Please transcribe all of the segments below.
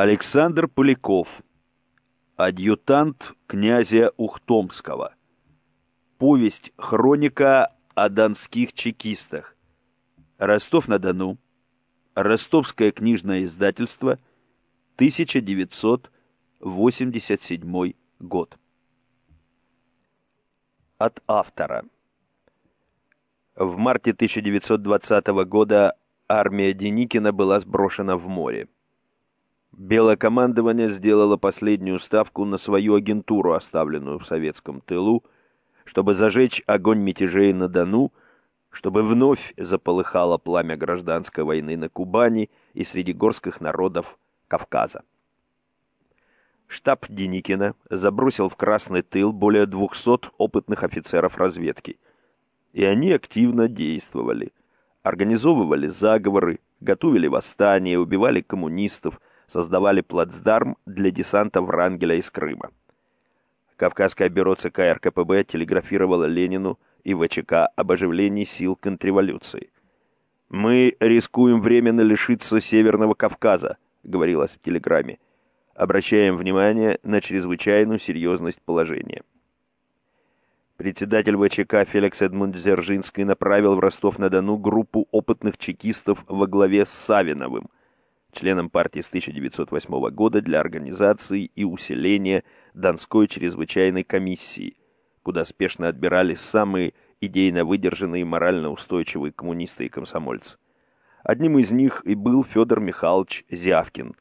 Александр Поляков. Адъютант князя Ухтомского. Повесть «Хроника о донских чекистах». Ростов-на-Дону. Ростовское книжное издательство. 1987 год. От автора. В марте 1920 года армия Деникина была сброшена в море. Белое командование сделало последнюю ставку на свою агентуру, оставленную в советском тылу, чтобы зажечь огонь мятежей на Дону, чтобы вновь заполыхало пламя гражданской войны на Кубани и среди горских народов Кавказа. Штаб Деникина забросил в Красный тыл более 200 опытных офицеров разведки, и они активно действовали, организовывали заговоры, готовили восстания, убивали коммунистов, создавали плацдарм для десанта Врангеля из Крыма. Кавказское бюро ЦК РКПБ телеграфировало Ленину и ВЧК об оживлении сил контрреволюции. «Мы рискуем временно лишиться Северного Кавказа», — говорилось в телеграмме. «Обращаем внимание на чрезвычайную серьезность положения». Председатель ВЧК Феликс Эдмунд Дзержинский направил в Ростов-на-Дону группу опытных чекистов во главе с Савиновым, членом партии с 1908 года для организации и усиления Донской чрезвычайной комиссии, куда спешно отбирались самые идейно выдержанные и морально устойчивые коммунисты и комсомольцы. Одним из них и был Федор Михайлович Зявкин,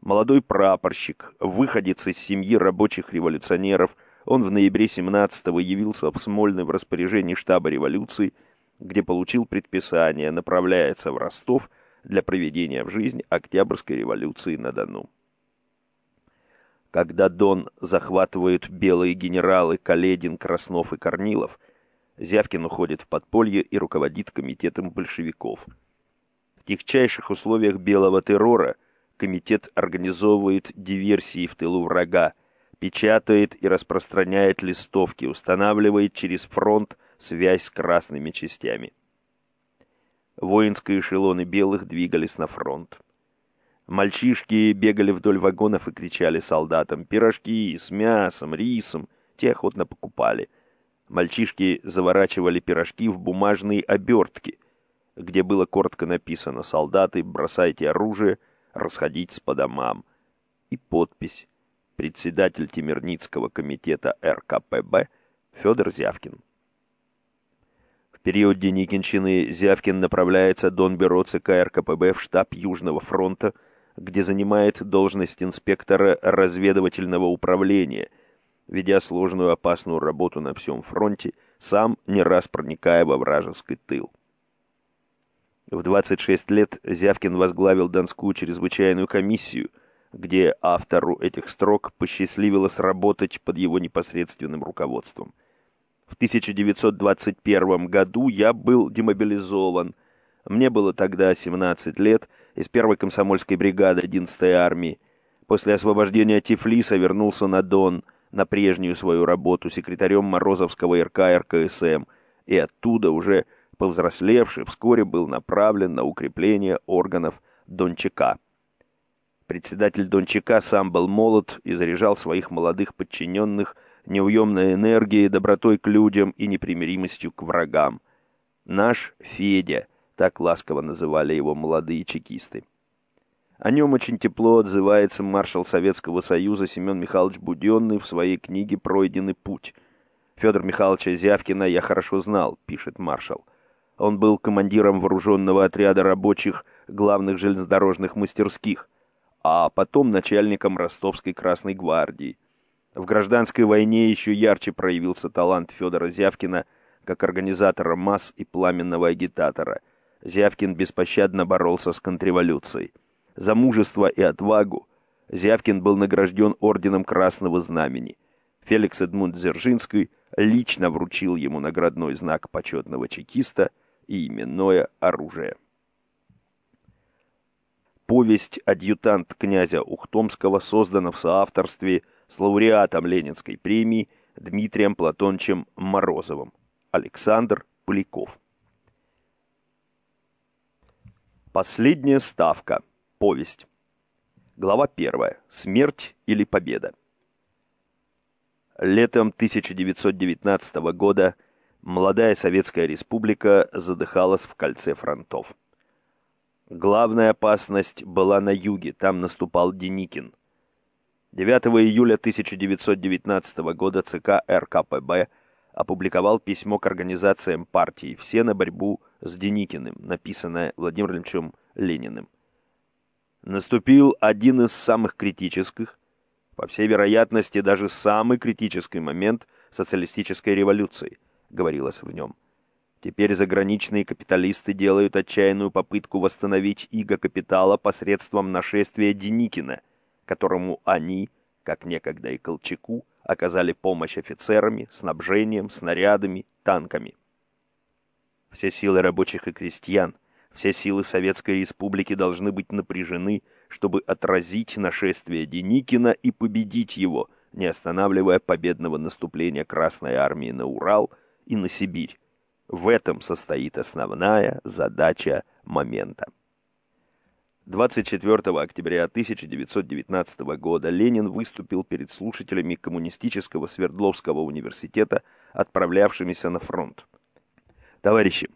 молодой прапорщик, выходец из семьи рабочих революционеров. Он в ноябре 17-го явился в Смольный в распоряжении штаба революции, где получил предписание, направляется в Ростов – для проведения в жизнь Октябрьской революции на Дону. Когда Дон захватывают белые генералы Каледин, Краснов и Корнилов, Зявкин уходит в подполье и руководит комитетом большевиков. В тягчайших условиях белого террора комитет организовывает диверсии в тылу врага, печатает и распространяет листовки, устанавливает через фронт связь с красными частями. Воинские эшелоны белых двигались на фронт. Мальчишки бегали вдоль вагонов и кричали солдатам «Пирожки с мясом, рисом!» Те охотно покупали. Мальчишки заворачивали пирожки в бумажные обертки, где было коротко написано «Солдаты, бросайте оружие, расходитесь по домам». И подпись «Председатель Темирницкого комитета РКПБ Федор Зявкин» период Деникинщины Зявкин направляется Донбюро ЦК РКПБ в штаб Южного фронта, где занимает должность инспектора разведывательного управления, ведя сложную опасную работу на всем фронте, сам не раз проникая во вражеский тыл. В 26 лет Зявкин возглавил Донскую чрезвычайную комиссию, где автору этих строк посчастливилось работать под его непосредственным руководством – в 1921 году я был демобилизован. Мне было тогда 17 лет, из первой комсомольской бригады 11-й армии. После освобождения Тифлиса вернулся на Дон, на прежнюю свою работу секретарем Морозовского РК РКСМ, и оттуда уже повзрослевший вскоре был направлен на укрепление органов Дончака. Председатель Дончака сам был молод и заряжал своих молодых подчиненных неуемной энергией, добротой к людям и непримиримостью к врагам. Наш Федя, так ласково называли его молодые чекисты. О нем очень тепло отзывается маршал Советского Союза Семен Михайлович Буденный в своей книге «Пройденный путь». Федор Михайловича Зявкина я хорошо знал, пишет маршал. Он был командиром вооруженного отряда рабочих главных железнодорожных мастерских, а потом начальником Ростовской Красной Гвардии. В гражданской войне еще ярче проявился талант Федора Зявкина как организатора масс и пламенного агитатора. Зявкин беспощадно боролся с контрреволюцией. За мужество и отвагу Зявкин был награжден орденом Красного Знамени. Феликс Эдмунд Дзержинский лично вручил ему наградной знак почетного чекиста и именное оружие. Повесть «Адъютант князя Ухтомского» создана в соавторстве с лауреатом Ленинской премии Дмитрием Платончем Морозовым. Александр Поляков. Последняя ставка. Повесть. Глава 1. Смерть или победа. Летом 1919 года молодая Советская Республика задыхалась в кольце фронтов. Главная опасность была на юге, там наступал Деникин. 9 июля 1919 года ЦК РКПБ опубликовал письмо к организациям партии «Все на борьбу с Деникиным», написанное Владимиром Ильичем Лениным наступил один из самых критических, по всей вероятности даже самый критический момент социалистической революции, говорилось в нем. Теперь заграничные капиталисты делают отчаянную попытку восстановить иго капитала посредством нашествия Деникина, которому они, как некогда и Колчаку, оказали помощь офицерами, снабжением, снарядами, танками. Все силы рабочих и крестьян – все силы Советской Республики должны быть напряжены, чтобы отразить нашествие Деникина и победить его, не останавливая победного наступления Красной Армии на Урал и на Сибирь. В этом состоит основная задача момента. 24 октября 1919 года Ленин выступил перед слушателями Коммунистического Свердловского университета, отправлявшимися на фронт. Товарищи,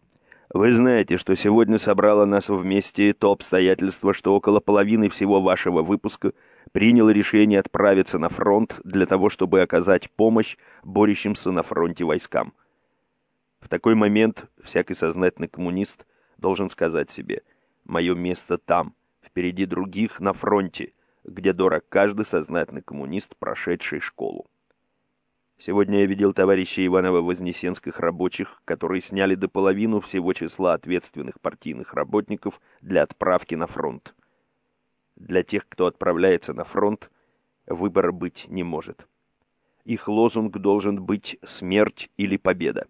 вы знаете, что сегодня собрало нас вместе то обстоятельство, что около половины всего вашего выпуска приняло решение отправиться на фронт для того, чтобы оказать помощь борющимся на фронте войскам. В такой момент всякий сознательный коммунист должен сказать себе «Мое место там, впереди других на фронте», где дорог каждый сознательный коммунист, прошедший школу. Сегодня я видел товарищей Иваново-Вознесенских рабочих, которые сняли до половину всего числа ответственных партийных работников для отправки на фронт. Для тех, кто отправляется на фронт, выбора быть не может. Их лозунг должен быть «смерть или победа».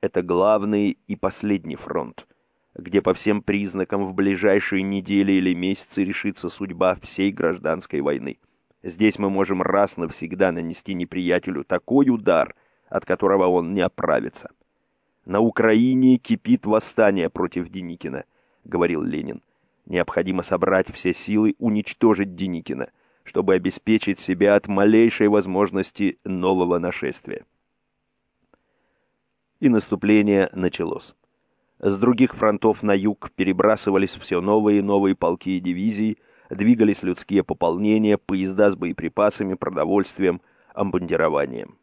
Это главный и последний фронт, где по всем признакам в ближайшие недели или месяцы решится судьба всей гражданской войны. Здесь мы можем раз навсегда нанести неприятелю такой удар, от которого он не оправится. На Украине кипит восстание против Деникина, говорил Ленин. Необходимо собрать все силы, уничтожить Деникина, чтобы обеспечить себя от малейшей возможности нового нашествия. И наступление началось. С других фронтов на юг перебрасывались все новые и новые полки и дивизии, двигались людские пополнения, поезда с боеприпасами, продовольствием, обмундированием.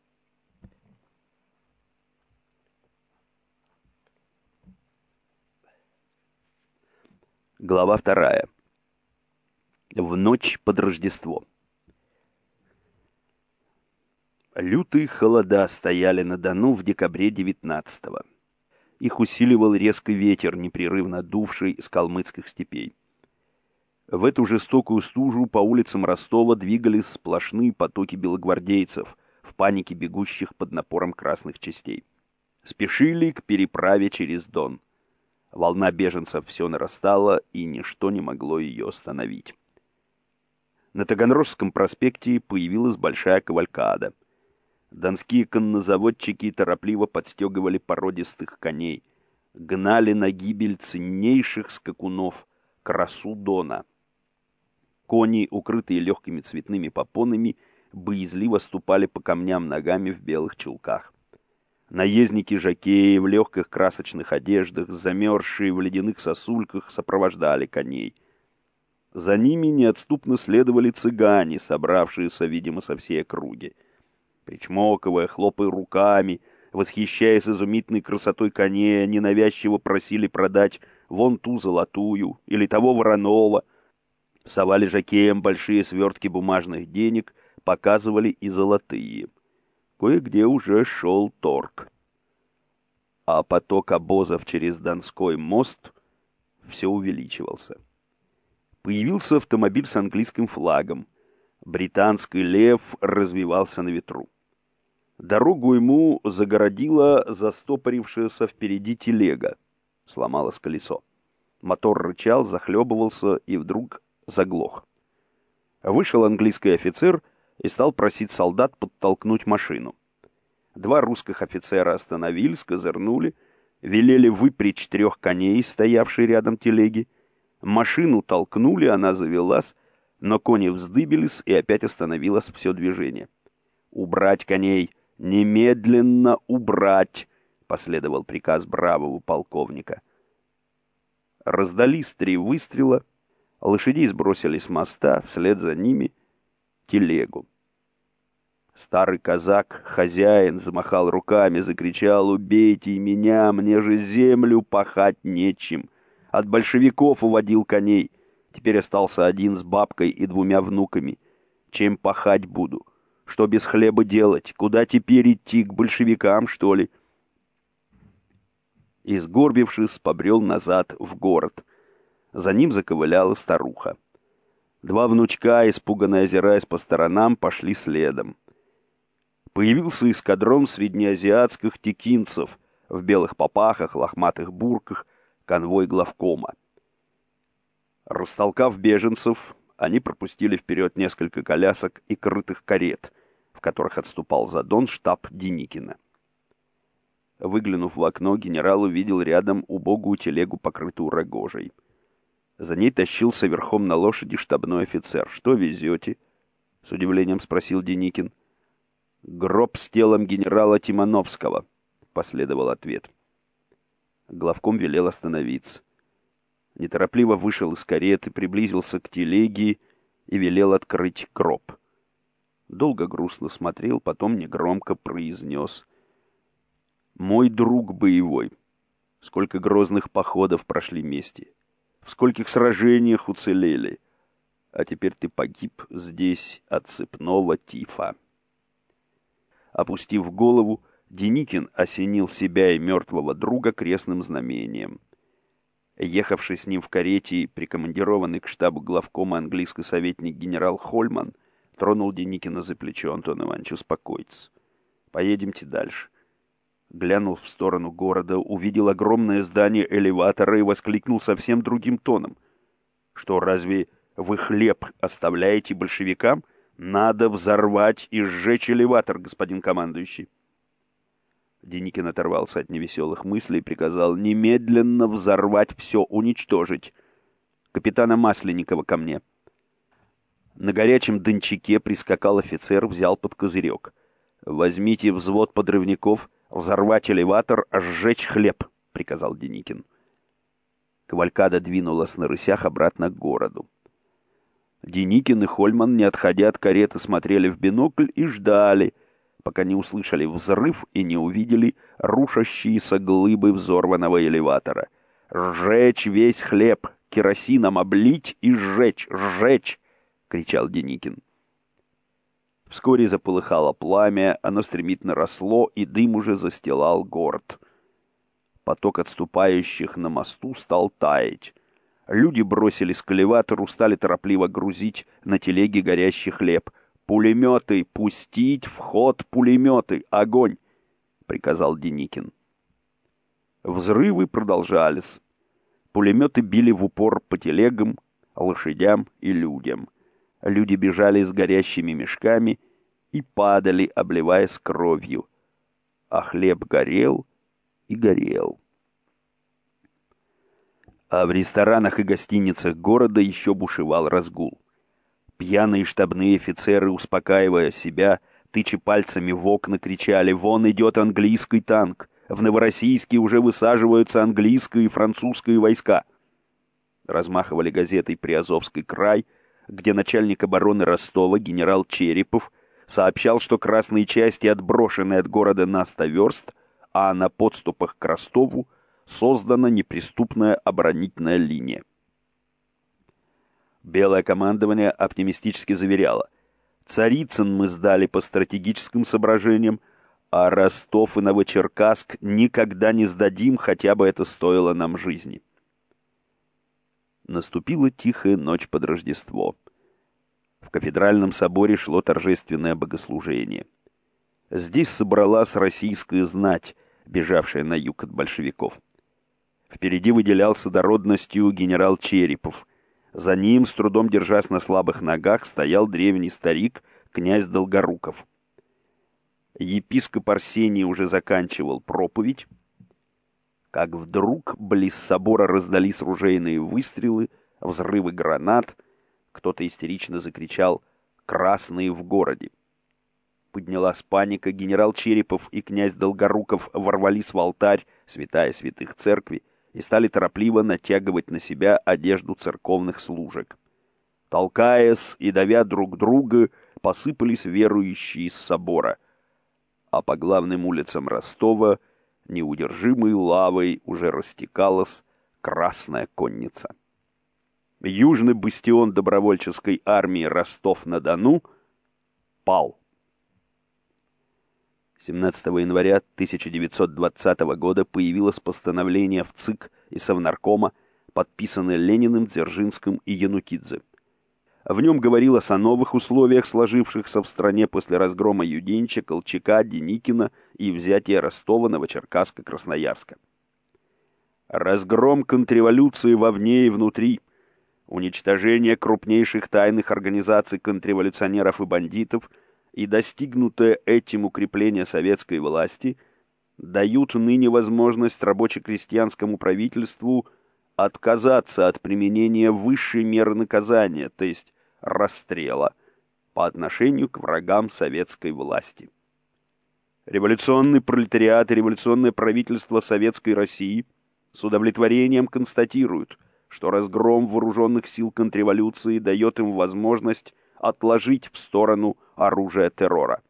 Глава вторая. В ночь под Рождество. Лютые холода стояли на Дону в декабре 19-го. Их усиливал резкий ветер, непрерывно дувший из калмыцких степей. В эту жестокую стужу по улицам Ростова двигались сплошные потоки белогвардейцев, в панике бегущих под напором красных частей. Спешили к переправе через Дон. Волна беженцев все нарастала, и ничто не могло ее остановить. На Таганрожском проспекте появилась большая кавалькада. Донские коннозаводчики торопливо подстегивали породистых коней, гнали на гибель ценнейших скакунов, красу Дона — Кони, укрытые легкими цветными попонами, боязливо ступали по камням ногами в белых чулках. Наездники-жакеи в легких красочных одеждах, замерзшие в ледяных сосульках, сопровождали коней. За ними неотступно следовали цыгане, собравшиеся, видимо, со всей округи. Причмокивая, хлопая руками, восхищаясь изумительной красотой коней, они навязчиво просили продать вон ту золотую или того вороного — совали жакеям большие свертки бумажных денег, показывали и золотые. Кое-где уже шел торг. А поток обозов через Донской мост все увеличивался. Появился автомобиль с английским флагом. Британский лев развивался на ветру. Дорогу ему загородила застопорившаяся впереди телега. Сломалось колесо. Мотор рычал, захлебывался и вдруг заглох. Вышел английский офицер и стал просить солдат подтолкнуть машину. Два русских офицера остановились, козырнули, велели выпрячь трех коней, стоявшие рядом телеги. Машину толкнули, она завелась, но кони вздыбились, и опять остановилось все движение. «Убрать коней! Немедленно убрать!» — последовал приказ бравого полковника. Раздались три выстрела, лошадей сбросили с моста, вслед за ними — телегу. Старый казак, хозяин, замахал руками, закричал «Убейте меня, мне же землю пахать нечем!» От большевиков уводил коней. Теперь остался один с бабкой и двумя внуками. Чем пахать буду? Что без хлеба делать? Куда теперь идти, к большевикам, что ли?» И, сгорбившись, побрел назад в город. За ним заковыляла старуха. Два внучка, испуганно озираясь по сторонам, пошли следом появился эскадрон среднеазиатских текинцев в белых попахах, лохматых бурках, конвой главкома. Растолкав беженцев, они пропустили вперед несколько колясок и крытых карет, которых отступал за Дон штаб Деникина. Выглянув в окно, генерал увидел рядом убогую телегу, покрытую рогожей. За ней тащился верхом на лошади штабной офицер. «Что везете?» — с удивлением спросил Деникин. — «Гроб с телом генерала Тимановского», — последовал ответ. Главком велел остановиться. Неторопливо вышел из кареты, приблизился к телеге и велел открыть гроб. Долго грустно смотрел, потом негромко произнес. «Мой друг боевой, сколько грозных походов прошли вместе, в скольких сражениях уцелели, а теперь ты погиб здесь от цепного тифа». Опустив голову, Деникин осенил себя и мертвого друга крестным знамением. Ехавший с ним в карете, прикомандированный к штабу главкома английский советник генерал Хольман, тронул Деникина за плечо. Антон Иванович, успокойтесь. Поедемте дальше. Глянул в сторону города, увидел огромное здание элеватора и воскликнул совсем другим тоном. «Что, разве вы хлеб оставляете большевикам?» Надо взорвать и сжечь элеватор, господин командующий. Деникин оторвался от невеселых мыслей и приказал немедленно взорвать все, уничтожить. Капитана Масленникова ко мне. На горячем дончаке прискакал офицер, взял под козырек. «Возьмите взвод подрывников, взорвать элеватор, сжечь хлеб», — приказал Деникин. Кавалькада двинулась на рысях обратно к городу. Деникин и Хольман, не отходя от кареты, смотрели в бинокль и ждали, пока не услышали взрыв и не увидели рушащиеся глыбы взорванного элеватора. «Сжечь весь хлеб! Керосином облить и сжечь! Сжечь!» — кричал Деникин. Вскоре заполыхало пламя, оно стремительно росло, и дым уже застилал город. Поток отступающих на мосту стал таять. Люди бросились к элеватору, стали торопливо грузить на телеге горящий хлеб. «Пулеметы! Пустить в ход пулеметы! Огонь!» — приказал Деникин. Взрывы продолжались. Пулеметы били в упор по телегам, лошадям и людям. Люди бежали с горящими мешками и падали, обливаясь кровью. А хлеб горел и горел а в ресторанах и гостиницах города еще бушевал разгул. Пьяные штабные офицеры, успокаивая себя, тыча пальцами в окна, кричали «Вон идет английский танк! В Новороссийске уже высаживаются английские и французские войска!» Размахивали газетой «Приазовский край», где начальник обороны Ростова генерал Черепов сообщал, что красные части отброшены от города на 100 верст, а на подступах к Ростову создана неприступная оборонительная линия. Белое командование оптимистически заверяло, Царицын мы сдали по стратегическим соображениям, а Ростов и Новочеркасск никогда не сдадим, хотя бы это стоило нам жизни. Наступила тихая ночь под Рождество. В кафедральном соборе шло торжественное богослужение. Здесь собралась российская знать, бежавшая на юг от большевиков. Впереди выделялся дородностью генерал Черепов. За ним, с трудом держась на слабых ногах, стоял древний старик, князь Долгоруков. Епископ Арсений уже заканчивал проповедь, как вдруг близ собора раздались ружейные выстрелы, взрывы гранат, Кто-то истерично закричал «Красные в городе!». Поднялась паника, генерал Черепов и князь Долгоруков ворвались в алтарь, святая святых церкви, и стали торопливо натягивать на себя одежду церковных служек. Толкаясь и давя друг друга, посыпались верующие из собора, а по главным улицам Ростова неудержимой лавой уже растекалась Красная Конница. Южный бастион добровольческой армии Ростов-на-Дону пал. 17 января 1920 года появилось постановление в ЦИК и Совнаркома, подписанное Лениным, Дзержинским и Янукидзе. В нем говорилось о новых условиях, сложившихся в стране после разгрома Юденча, Колчака, Деникина и взятия Ростова, Новочеркасска, Красноярска. Разгром контрреволюции вовне и внутри, уничтожение крупнейших тайных организаций контрреволюционеров и бандитов – и достигнутое этим укрепление советской власти дают ныне возможность рабоче-крестьянскому правительству отказаться от применения высшей меры наказания, то есть расстрела, по отношению к врагам советской власти. Революционный пролетариат и революционное правительство Советской России с удовлетворением констатируют, что разгром вооруженных сил контрреволюции дает им возможность отложить в сторону оружие террора.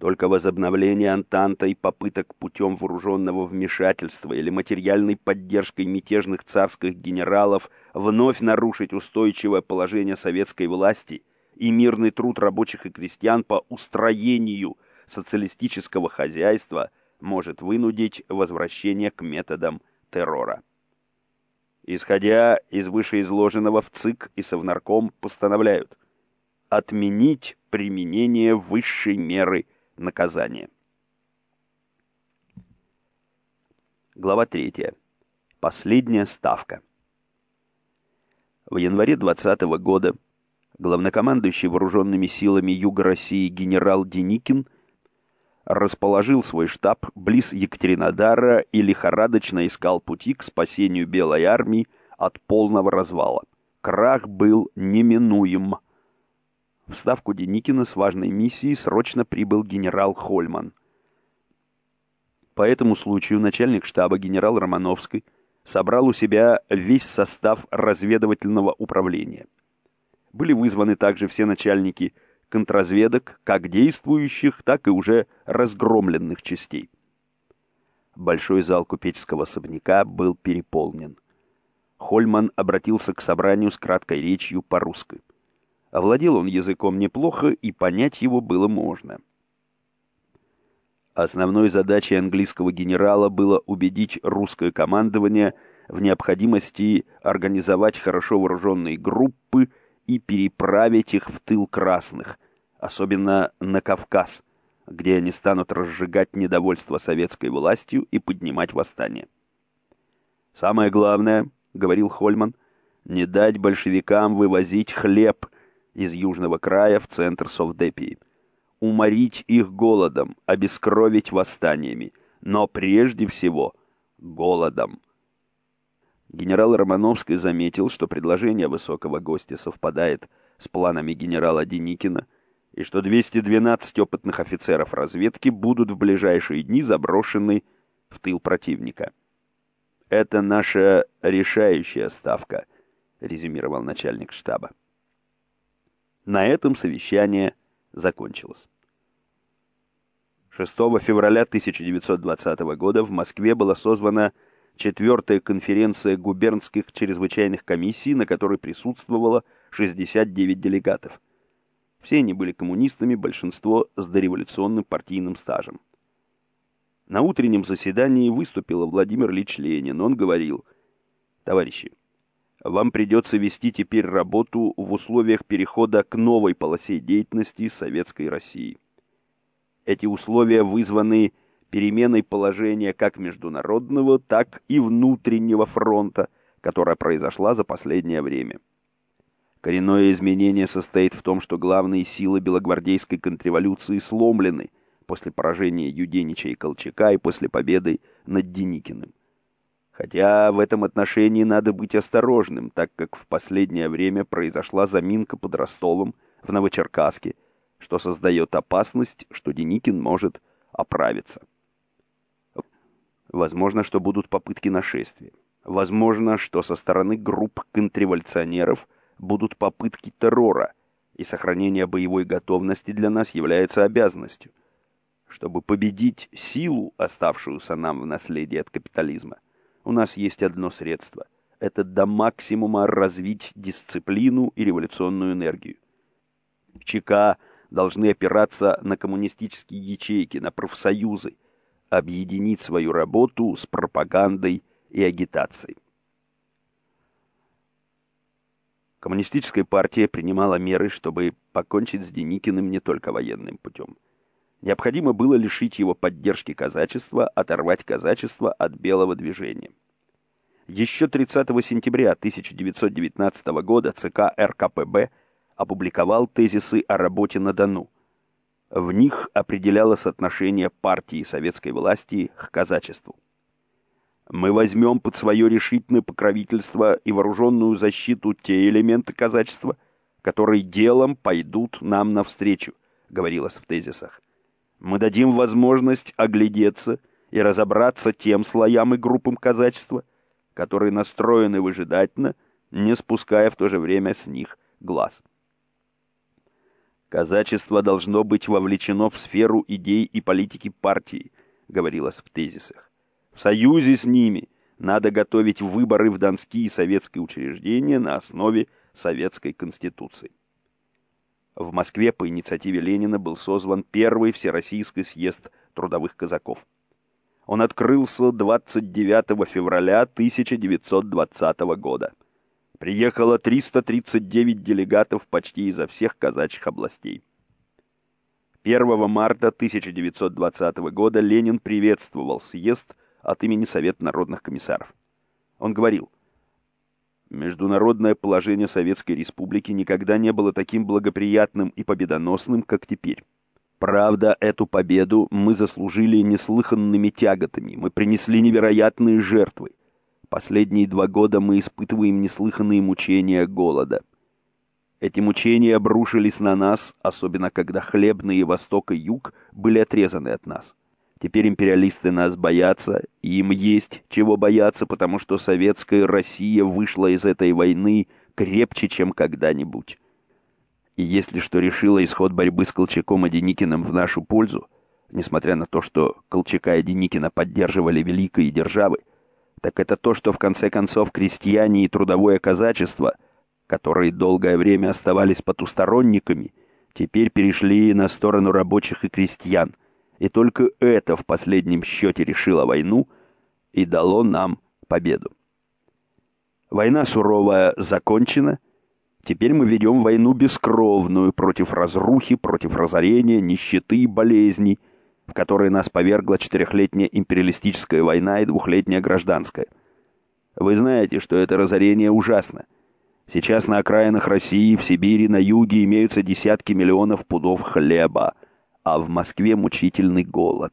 Только возобновление Антанта и попыток путем вооруженного вмешательства или материальной поддержкой мятежных царских генералов вновь нарушить устойчивое положение советской власти и мирный труд рабочих и крестьян по устроению социалистического хозяйства может вынудить возвращение к методам террора. Исходя из вышеизложенного в ЦИК и Совнарком постановляют отменить применение высшей меры наказания. Глава 3. Последняя ставка. В январе 20 -го года главнокомандующий вооруженными силами Юга России генерал Деникин расположил свой штаб близ Екатеринодара и лихорадочно искал пути к спасению Белой армии от полного развала. Крах был неминуем. В ставку Деникина с важной миссией срочно прибыл генерал Хольман. По этому случаю начальник штаба генерал Романовский собрал у себя весь состав разведывательного управления. Были вызваны также все начальники контрразведок, как действующих, так и уже разгромленных частей. Большой зал купеческого особняка был переполнен. Хольман обратился к собранию с краткой речью по-русски. Овладел он языком неплохо, и понять его было можно. Основной задачей английского генерала было убедить русское командование в необходимости организовать хорошо вооруженные группы и переправить их в тыл красных, особенно на Кавказ, где они станут разжигать недовольство советской властью и поднимать восстание. «Самое главное, — говорил Хольман, — не дать большевикам вывозить хлеб — из южного края в центр Совдепии. Уморить их голодом, обескровить восстаниями, но прежде всего голодом. Генерал Романовский заметил, что предложение высокого гостя совпадает с планами генерала Деникина, и что 212 опытных офицеров разведки будут в ближайшие дни заброшены в тыл противника. «Это наша решающая ставка», — резюмировал начальник штаба. На этом совещание закончилось. 6 февраля 1920 года в Москве была созвана четвертая конференция губернских чрезвычайных комиссий, на которой присутствовало 69 делегатов. Все они были коммунистами, большинство с дореволюционным партийным стажем. На утреннем заседании выступил Владимир Ильич Ленин. Он говорил, «Товарищи, вам придется вести теперь работу в условиях перехода к новой полосе деятельности Советской России. Эти условия вызваны переменой положения как международного, так и внутреннего фронта, которая произошла за последнее время. Коренное изменение состоит в том, что главные силы белогвардейской контрреволюции сломлены после поражения Юденича и Колчака и после победы над Деникиным. Хотя в этом отношении надо быть осторожным, так как в последнее время произошла заминка под Ростовом в Новочеркасске, что создает опасность, что Деникин может оправиться. Возможно, что будут попытки нашествия. Возможно, что со стороны групп контрреволюционеров будут попытки террора, и сохранение боевой готовности для нас является обязанностью. Чтобы победить силу, оставшуюся нам в наследии от капитализма, у нас есть одно средство — это до максимума развить дисциплину и революционную энергию. ЧК должны опираться на коммунистические ячейки, на профсоюзы, объединить свою работу с пропагандой и агитацией. Коммунистическая партия принимала меры, чтобы покончить с Деникиным не только военным путем. Необходимо было лишить его поддержки казачества, оторвать казачество от белого движения. Еще 30 сентября 1919 года ЦК РКПБ опубликовал тезисы о работе на Дону. В них определялось отношение партии советской власти к казачеству. Мы возьмем под свое решительное покровительство и вооруженную защиту те элементы казачества, которые делом пойдут нам навстречу, говорилось в тезисах. Мы дадим возможность оглядеться и разобраться тем слоям и группам казачества, которые настроены выжидательно, не спуская в то же время с них глаз. Казачество должно быть вовлечено в сферу идей и политики партии, говорилось в тезисах. В союзе с ними надо готовить выборы в донские советские учреждения на основе Советской Конституции. В Москве по инициативе Ленина был созван первый Всероссийский съезд трудовых казаков. Он открылся 29 февраля 1920 года приехало 339 делегатов почти изо всех казачьих областей. 1 марта 1920 года Ленин приветствовал съезд от имени Совета народных комиссаров. Он говорил, «Международное положение Советской Республики никогда не было таким благоприятным и победоносным, как теперь. Правда, эту победу мы заслужили неслыханными тяготами, мы принесли невероятные жертвы. Последние два года мы испытываем неслыханные мучения голода. Эти мучения обрушились на нас, особенно когда хлебные Восток и Юг были отрезаны от нас. Теперь империалисты нас боятся, и им есть чего бояться, потому что советская Россия вышла из этой войны крепче, чем когда-нибудь. И если что решило исход борьбы с Колчаком и Деникиным в нашу пользу, несмотря на то, что Колчака и Деникина поддерживали великие державы, так это то, что в конце концов крестьяне и трудовое казачество, которые долгое время оставались потусторонниками, теперь перешли на сторону рабочих и крестьян, и только это в последнем счете решило войну и дало нам победу. Война суровая закончена, теперь мы ведем войну бескровную против разрухи, против разорения, нищеты и болезней, в которые нас повергла четырехлетняя империалистическая война и двухлетняя гражданская. Вы знаете, что это разорение ужасно. Сейчас на окраинах России, в Сибири, на юге имеются десятки миллионов пудов хлеба, а в Москве мучительный голод.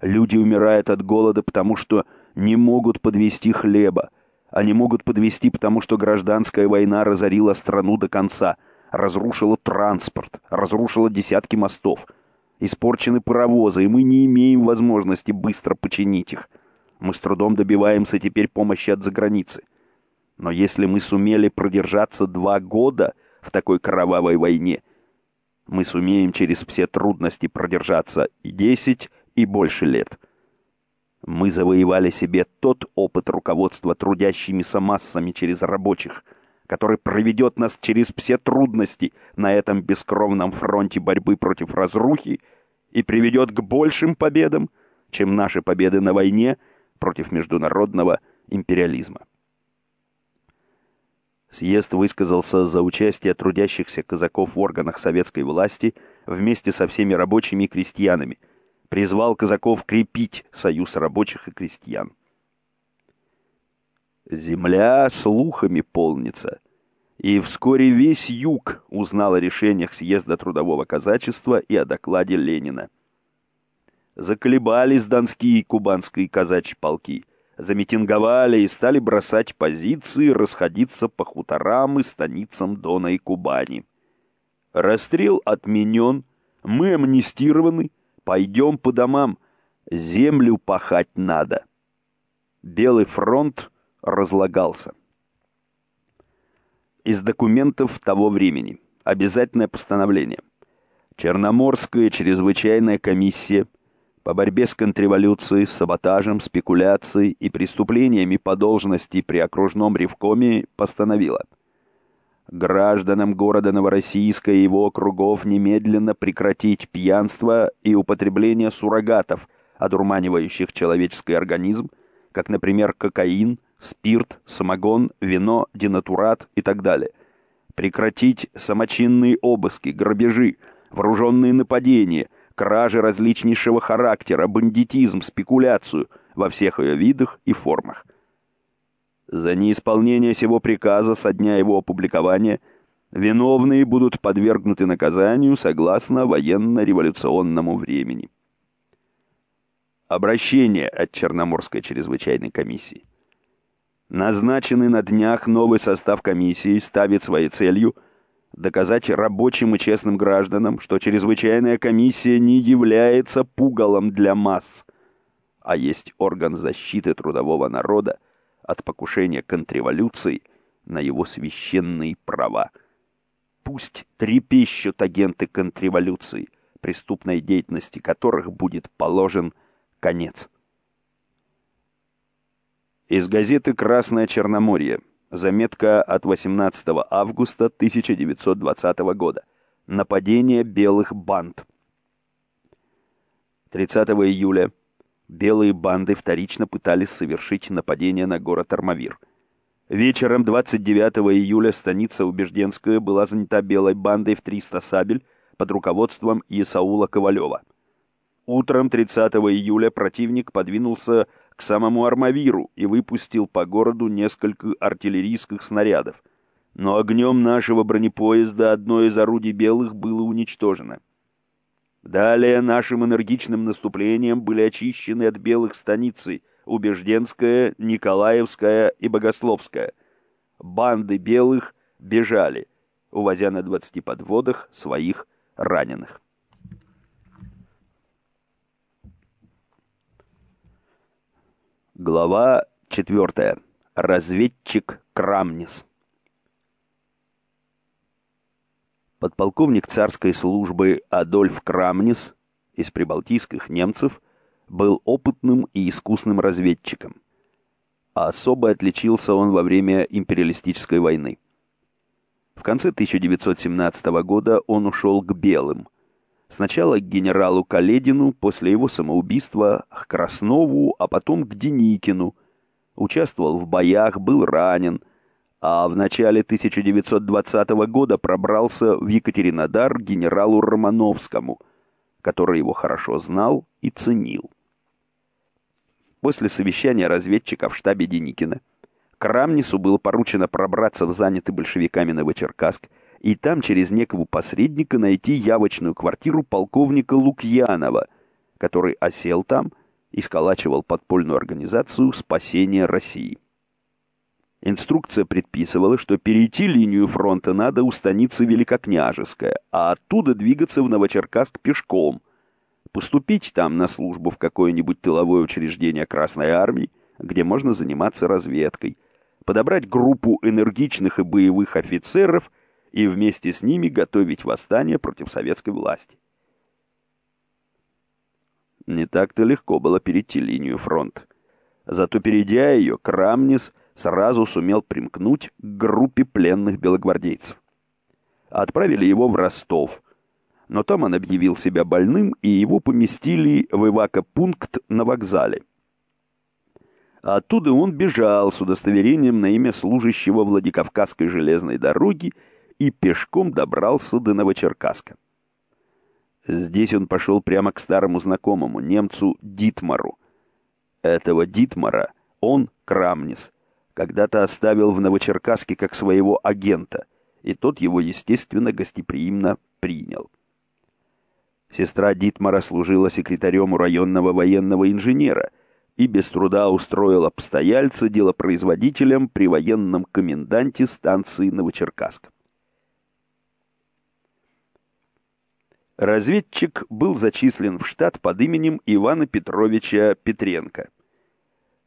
Люди умирают от голода, потому что не могут подвести хлеба. Они могут подвести, потому что гражданская война разорила страну до конца, разрушила транспорт, разрушила десятки мостов — Испорчены паровозы, и мы не имеем возможности быстро починить их. Мы с трудом добиваемся теперь помощи от заграницы. Но если мы сумели продержаться два года в такой кровавой войне, мы сумеем через все трудности продержаться и десять, и больше лет. Мы завоевали себе тот опыт руководства трудящимися массами через рабочих, который проведет нас через все трудности на этом бескровном фронте борьбы против разрухи и приведет к большим победам, чем наши победы на войне против международного империализма. Съезд высказался за участие трудящихся казаков в органах советской власти вместе со всеми рабочими и крестьянами, призвал казаков крепить союз рабочих и крестьян. Земля слухами полнится, и вскоре весь юг узнал о решениях съезда трудового казачества и о докладе Ленина. Заколебались донские и кубанские казачьи полки, замитинговали и стали бросать позиции, расходиться по хуторам и станицам Дона и Кубани. Расстрел отменен, мы амнистированы, пойдем по домам, землю пахать надо. Белый фронт разлагался. Из документов того времени. Обязательное постановление. Черноморская чрезвычайная комиссия по борьбе с контрреволюцией, саботажем, спекуляцией и преступлениями по должности при окружном ревкоме постановила гражданам города Новороссийска и его округов немедленно прекратить пьянство и употребление суррогатов, одурманивающих человеческий организм, как, например, кокаин, спирт, самогон, вино, денатурат и так далее. Прекратить самочинные обыски, грабежи, вооруженные нападения, кражи различнейшего характера, бандитизм, спекуляцию во всех ее видах и формах. За неисполнение сего приказа со дня его опубликования виновные будут подвергнуты наказанию согласно военно-революционному времени. Обращение от Черноморской чрезвычайной комиссии. Назначенный на днях новый состав комиссии ставит своей целью доказать рабочим и честным гражданам, что чрезвычайная комиссия не является пугалом для масс, а есть орган защиты трудового народа от покушения контрреволюции на его священные права. Пусть трепещут агенты контрреволюции, преступной деятельности которых будет положен конец. Из газеты «Красное Черноморье». Заметка от 18 августа 1920 года. Нападение белых банд. 30 июля белые банды вторично пытались совершить нападение на город Армавир. Вечером 29 июля станица Убежденская была занята белой бандой в 300 сабель под руководством Исаула Ковалева. Утром 30 июля противник подвинулся к самому Армавиру и выпустил по городу несколько артиллерийских снарядов. Но огнем нашего бронепоезда одно из орудий белых было уничтожено. Далее нашим энергичным наступлением были очищены от белых станицы Убежденская, Николаевская и Богословская. Банды белых бежали, увозя на 20 подводах своих раненых. Глава 4. Разведчик Крамнис. Подполковник царской службы Адольф Крамнис из прибалтийских немцев был опытным и искусным разведчиком. Особо отличился он во время империалистической войны. В конце 1917 года он ушел к белым – Сначала к генералу Каледину, после его самоубийства к Краснову, а потом к Деникину. Участвовал в боях, был ранен, а в начале 1920 года пробрался в Екатеринодар генералу Романовскому, который его хорошо знал и ценил. После совещания разведчика в штабе Деникина Крамнису было поручено пробраться в занятый большевиками Новочеркасск и там через некого посредника найти явочную квартиру полковника Лукьянова, который осел там и сколачивал подпольную организацию спасения России. Инструкция предписывала, что перейти линию фронта надо у станицы Великокняжеская, а оттуда двигаться в Новочеркасск пешком, поступить там на службу в какое-нибудь тыловое учреждение Красной Армии, где можно заниматься разведкой, подобрать группу энергичных и боевых офицеров и вместе с ними готовить восстание против советской власти. Не так-то легко было перейти линию фронта. Зато перейдя ее, Крамнис сразу сумел примкнуть к группе пленных белогвардейцев. Отправили его в Ростов, но там он объявил себя больным, и его поместили в эвакопункт на вокзале. Оттуда он бежал с удостоверением на имя служащего Владикавказской железной дороги и пешком добрался до Новочеркасска. Здесь он пошел прямо к старому знакомому, немцу Дитмару. Этого Дитмара он, Крамнис, когда-то оставил в Новочеркасске как своего агента, и тот его, естественно, гостеприимно принял. Сестра Дитмара служила секретарем районного военного инженера, и без труда устроил постояльца делопроизводителем при военном коменданте станции Новочеркасск. Разведчик был зачислен в штат под именем Ивана Петровича Петренко.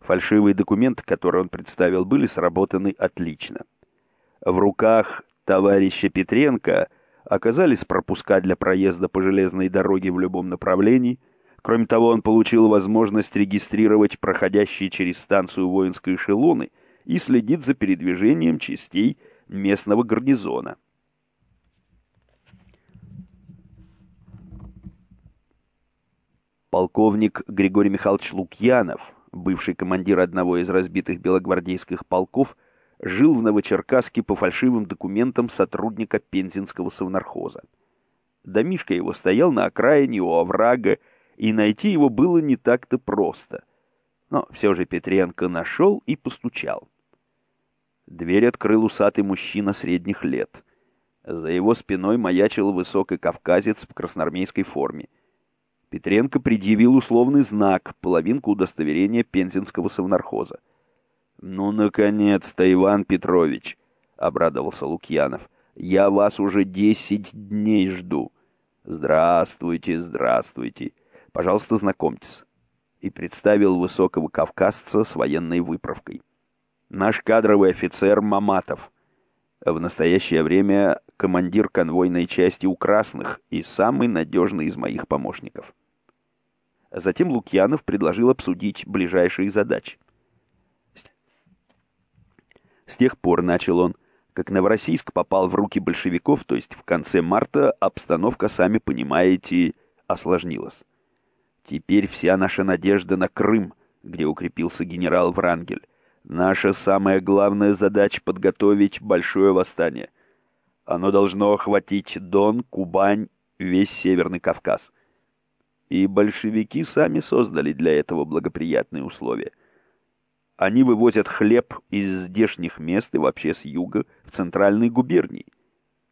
Фальшивые документы, которые он представил, были сработаны отлично. В руках товарища Петренко оказались пропуска для проезда по железной дороге в любом направлении. Кроме того, он получил возможность регистрировать проходящие через станцию воинской эшелоны и следить за передвижением частей местного гарнизона. Полковник Григорий Михайлович Лукьянов, бывший командир одного из разбитых белогвардейских полков, жил в Новочеркасске по фальшивым документам сотрудника Пензенского совнархоза. Домишка его стоял на окраине у оврага, и найти его было не так-то просто. Но все же Петренко нашел и постучал. Дверь открыл усатый мужчина средних лет. За его спиной маячил высокий кавказец в красноармейской форме — Петренко предъявил условный знак, половинку удостоверения пензенского совнархоза. «Ну, наконец-то, Иван Петрович!» — обрадовался Лукьянов. «Я вас уже десять дней жду. Здравствуйте, здравствуйте. Пожалуйста, знакомьтесь». И представил высокого кавказца с военной выправкой. «Наш кадровый офицер Маматов. В настоящее время командир конвойной части у красных и самый надежный из моих помощников». Затем Лукьянов предложил обсудить ближайшие задачи. С тех пор начал он, как Новороссийск попал в руки большевиков, то есть в конце марта, обстановка, сами понимаете, осложнилась. Теперь вся наша надежда на Крым, где укрепился генерал Врангель. Наша самая главная задача — подготовить большое восстание. Оно должно охватить Дон, Кубань, весь Северный Кавказ — и большевики сами создали для этого благоприятные условия. Они вывозят хлеб из здешних мест и вообще с юга в центральной губернии.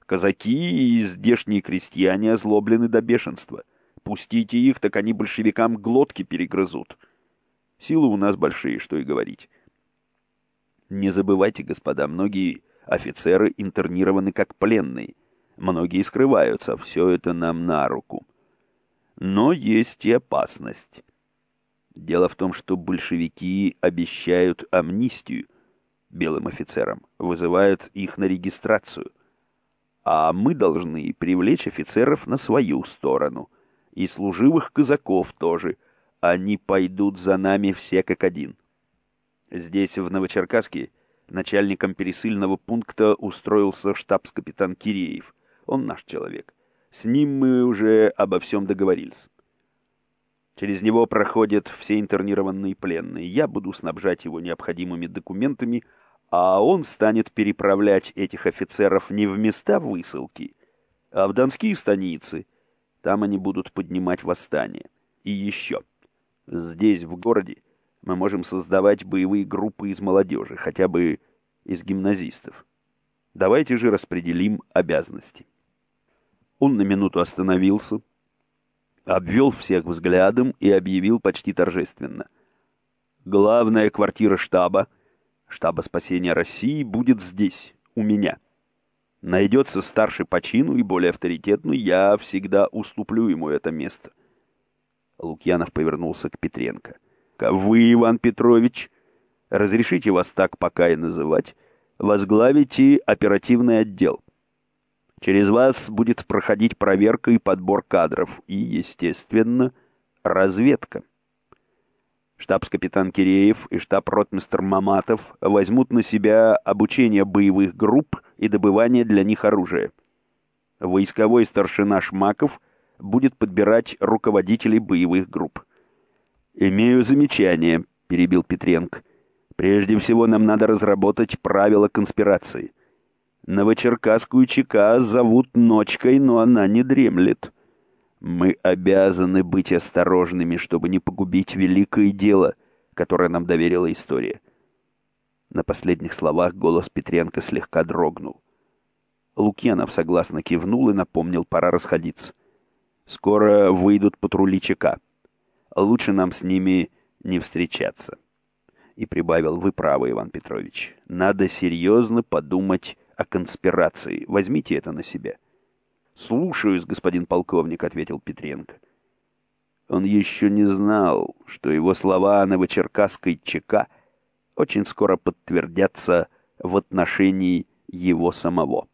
Казаки и здешние крестьяне озлоблены до бешенства. Пустите их, так они большевикам глотки перегрызут. Силы у нас большие, что и говорить. Не забывайте, господа, многие офицеры интернированы как пленные. Многие скрываются, все это нам на руку. Но есть и опасность. Дело в том, что большевики обещают амнистию белым офицерам, вызывают их на регистрацию. А мы должны привлечь офицеров на свою сторону. И служивых казаков тоже. Они пойдут за нами все как один. Здесь, в Новочеркасске, начальником пересыльного пункта устроился штабс-капитан Киреев. Он наш человек. С ним мы уже обо всем договорились. Через него проходят все интернированные пленные. Я буду снабжать его необходимыми документами, а он станет переправлять этих офицеров не в места высылки, а в донские станицы. Там они будут поднимать восстание. И еще. Здесь, в городе, мы можем создавать боевые группы из молодежи, хотя бы из гимназистов. Давайте же распределим обязанности. Он на минуту остановился, обвел всех взглядом и объявил почти торжественно. «Главная квартира штаба, штаба спасения России, будет здесь, у меня. Найдется старший по чину и более авторитетный, я всегда уступлю ему это место». Лукьянов повернулся к Петренко. «Вы, Иван Петрович, разрешите вас так пока и называть, возглавите оперативный отдел». Через вас будет проходить проверка и подбор кадров, и, естественно, разведка. Штабс-капитан Киреев и штаб-ротмистр Маматов возьмут на себя обучение боевых групп и добывание для них оружия. Войсковой старшина Шмаков будет подбирать руководителей боевых групп. «Имею замечание», — перебил Петренко. «Прежде всего нам надо разработать правила конспирации». Новочеркасскую ЧК зовут Ночкой, но она не дремлет. Мы обязаны быть осторожными, чтобы не погубить великое дело, которое нам доверила история. На последних словах голос Петренко слегка дрогнул. Лукьянов согласно кивнул и напомнил, пора расходиться. Скоро выйдут патрули ЧК. Лучше нам с ними не встречаться. И прибавил, вы правы, Иван Петрович, надо серьезно подумать о конспирации. Возьмите это на себя. «Слушаюсь, господин полковник», — ответил Петренко. Он еще не знал, что его слова о новочеркасской ЧК очень скоро подтвердятся в отношении его самого.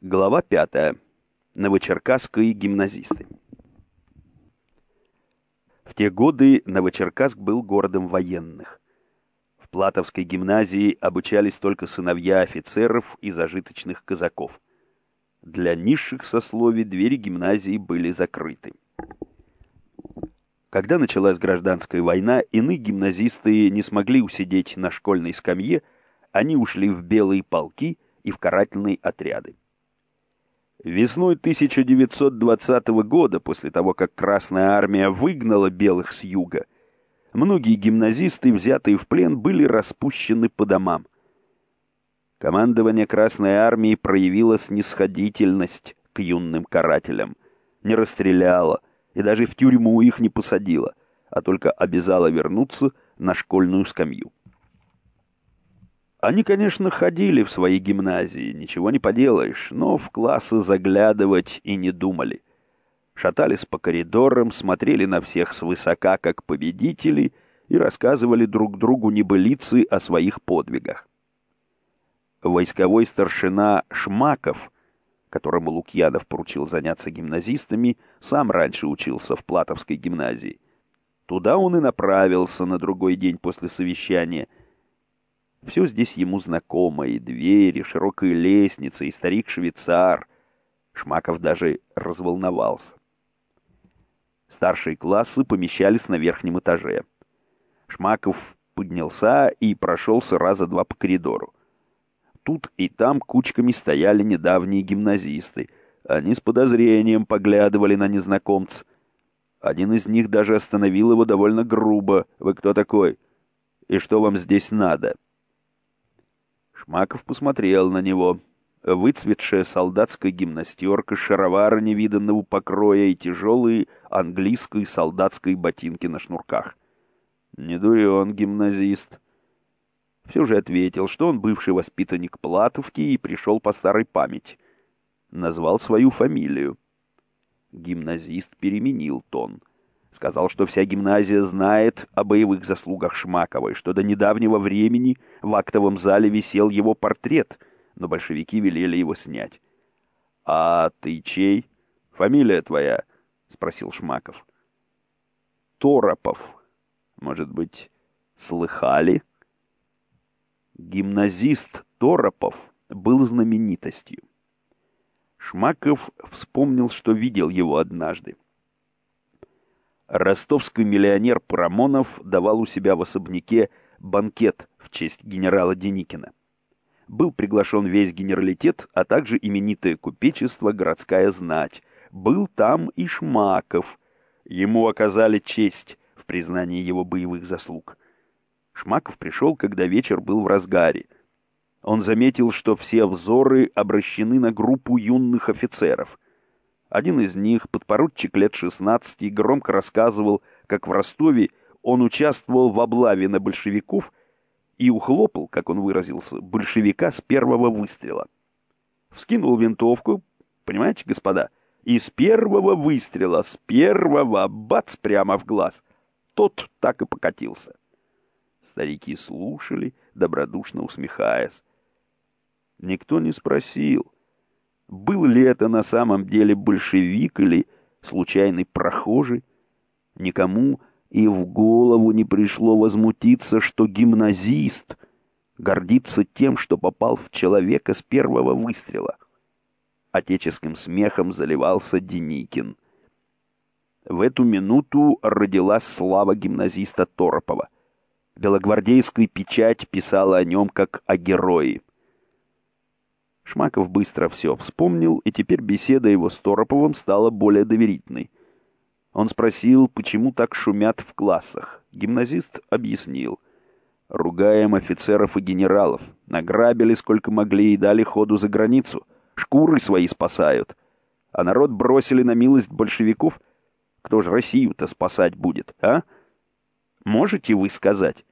Глава пятая. Новочеркасские гимназисты. В те годы Новочеркасск был городом военных. В Платовской гимназии обучались только сыновья офицеров и зажиточных казаков. Для низших сословий двери гимназии были закрыты. Когда началась гражданская война, иные гимназисты не смогли усидеть на школьной скамье, они ушли в белые полки и в карательные отряды. Весной 1920 года, после того, как Красная Армия выгнала белых с юга, многие гимназисты, взятые в плен, были распущены по домам. Командование Красной Армии проявило снисходительность к юным карателям, не расстреляло и даже в тюрьму их не посадило, а только обязало вернуться на школьную скамью. Они, конечно, ходили в свои гимназии, ничего не поделаешь, но в классы заглядывать и не думали. Шатались по коридорам, смотрели на всех свысока, как победители, и рассказывали друг другу небылицы о своих подвигах. Войсковой старшина Шмаков, которому Лукьянов поручил заняться гимназистами, сам раньше учился в Платовской гимназии. Туда он и направился на другой день после совещания — все здесь ему знакомо, и двери, широкая лестница, и старик-швейцар. Шмаков даже разволновался. Старшие классы помещались на верхнем этаже. Шмаков поднялся и прошелся раза два по коридору. Тут и там кучками стояли недавние гимназисты. Они с подозрением поглядывали на незнакомца. Один из них даже остановил его довольно грубо. «Вы кто такой? И что вам здесь надо?» Шмаков посмотрел на него. Выцветшая солдатская гимнастерка, шаровары невиданного покроя и тяжелые английской солдатской ботинки на шнурках. Не дурен гимназист. Все же ответил, что он бывший воспитанник Платовки и пришел по старой памяти. Назвал свою фамилию. Гимназист переменил тон. Сказал, что вся гимназия знает о боевых заслугах Шмаковой, что до недавнего времени в актовом зале висел его портрет, но большевики велели его снять. «А ты чей? Фамилия твоя?» — спросил Шмаков. «Торопов. Может быть, слыхали?» Гимназист Торопов был знаменитостью. Шмаков вспомнил, что видел его однажды. Ростовский миллионер Парамонов давал у себя в особняке банкет в честь генерала Деникина. Был приглашен весь генералитет, а также именитое купечество, городская знать. Был там и Шмаков. Ему оказали честь в признании его боевых заслуг. Шмаков пришел, когда вечер был в разгаре. Он заметил, что все взоры обращены на группу юных офицеров — один из них, подпоручик лет 16, громко рассказывал, как в Ростове он участвовал в облаве на большевиков и ухлопал, как он выразился, большевика с первого выстрела. Вскинул винтовку, понимаете, господа, и с первого выстрела, с первого, бац, прямо в глаз. Тот так и покатился. Старики слушали, добродушно усмехаясь. Никто не спросил — был ли это на самом деле большевик или случайный прохожий? Никому и в голову не пришло возмутиться, что гимназист гордится тем, что попал в человека с первого выстрела. Отеческим смехом заливался Деникин. В эту минуту родилась слава гимназиста Торопова. Белогвардейская печать писала о нем как о герое. Шмаков быстро все вспомнил, и теперь беседа его с Тороповым стала более доверительной. Он спросил, почему так шумят в классах. Гимназист объяснил. Ругаем офицеров и генералов. Награбили сколько могли и дали ходу за границу. Шкуры свои спасают. а народ бросили на милость большевиков? Кто же Россию-то спасать будет, а? Можете вы сказать?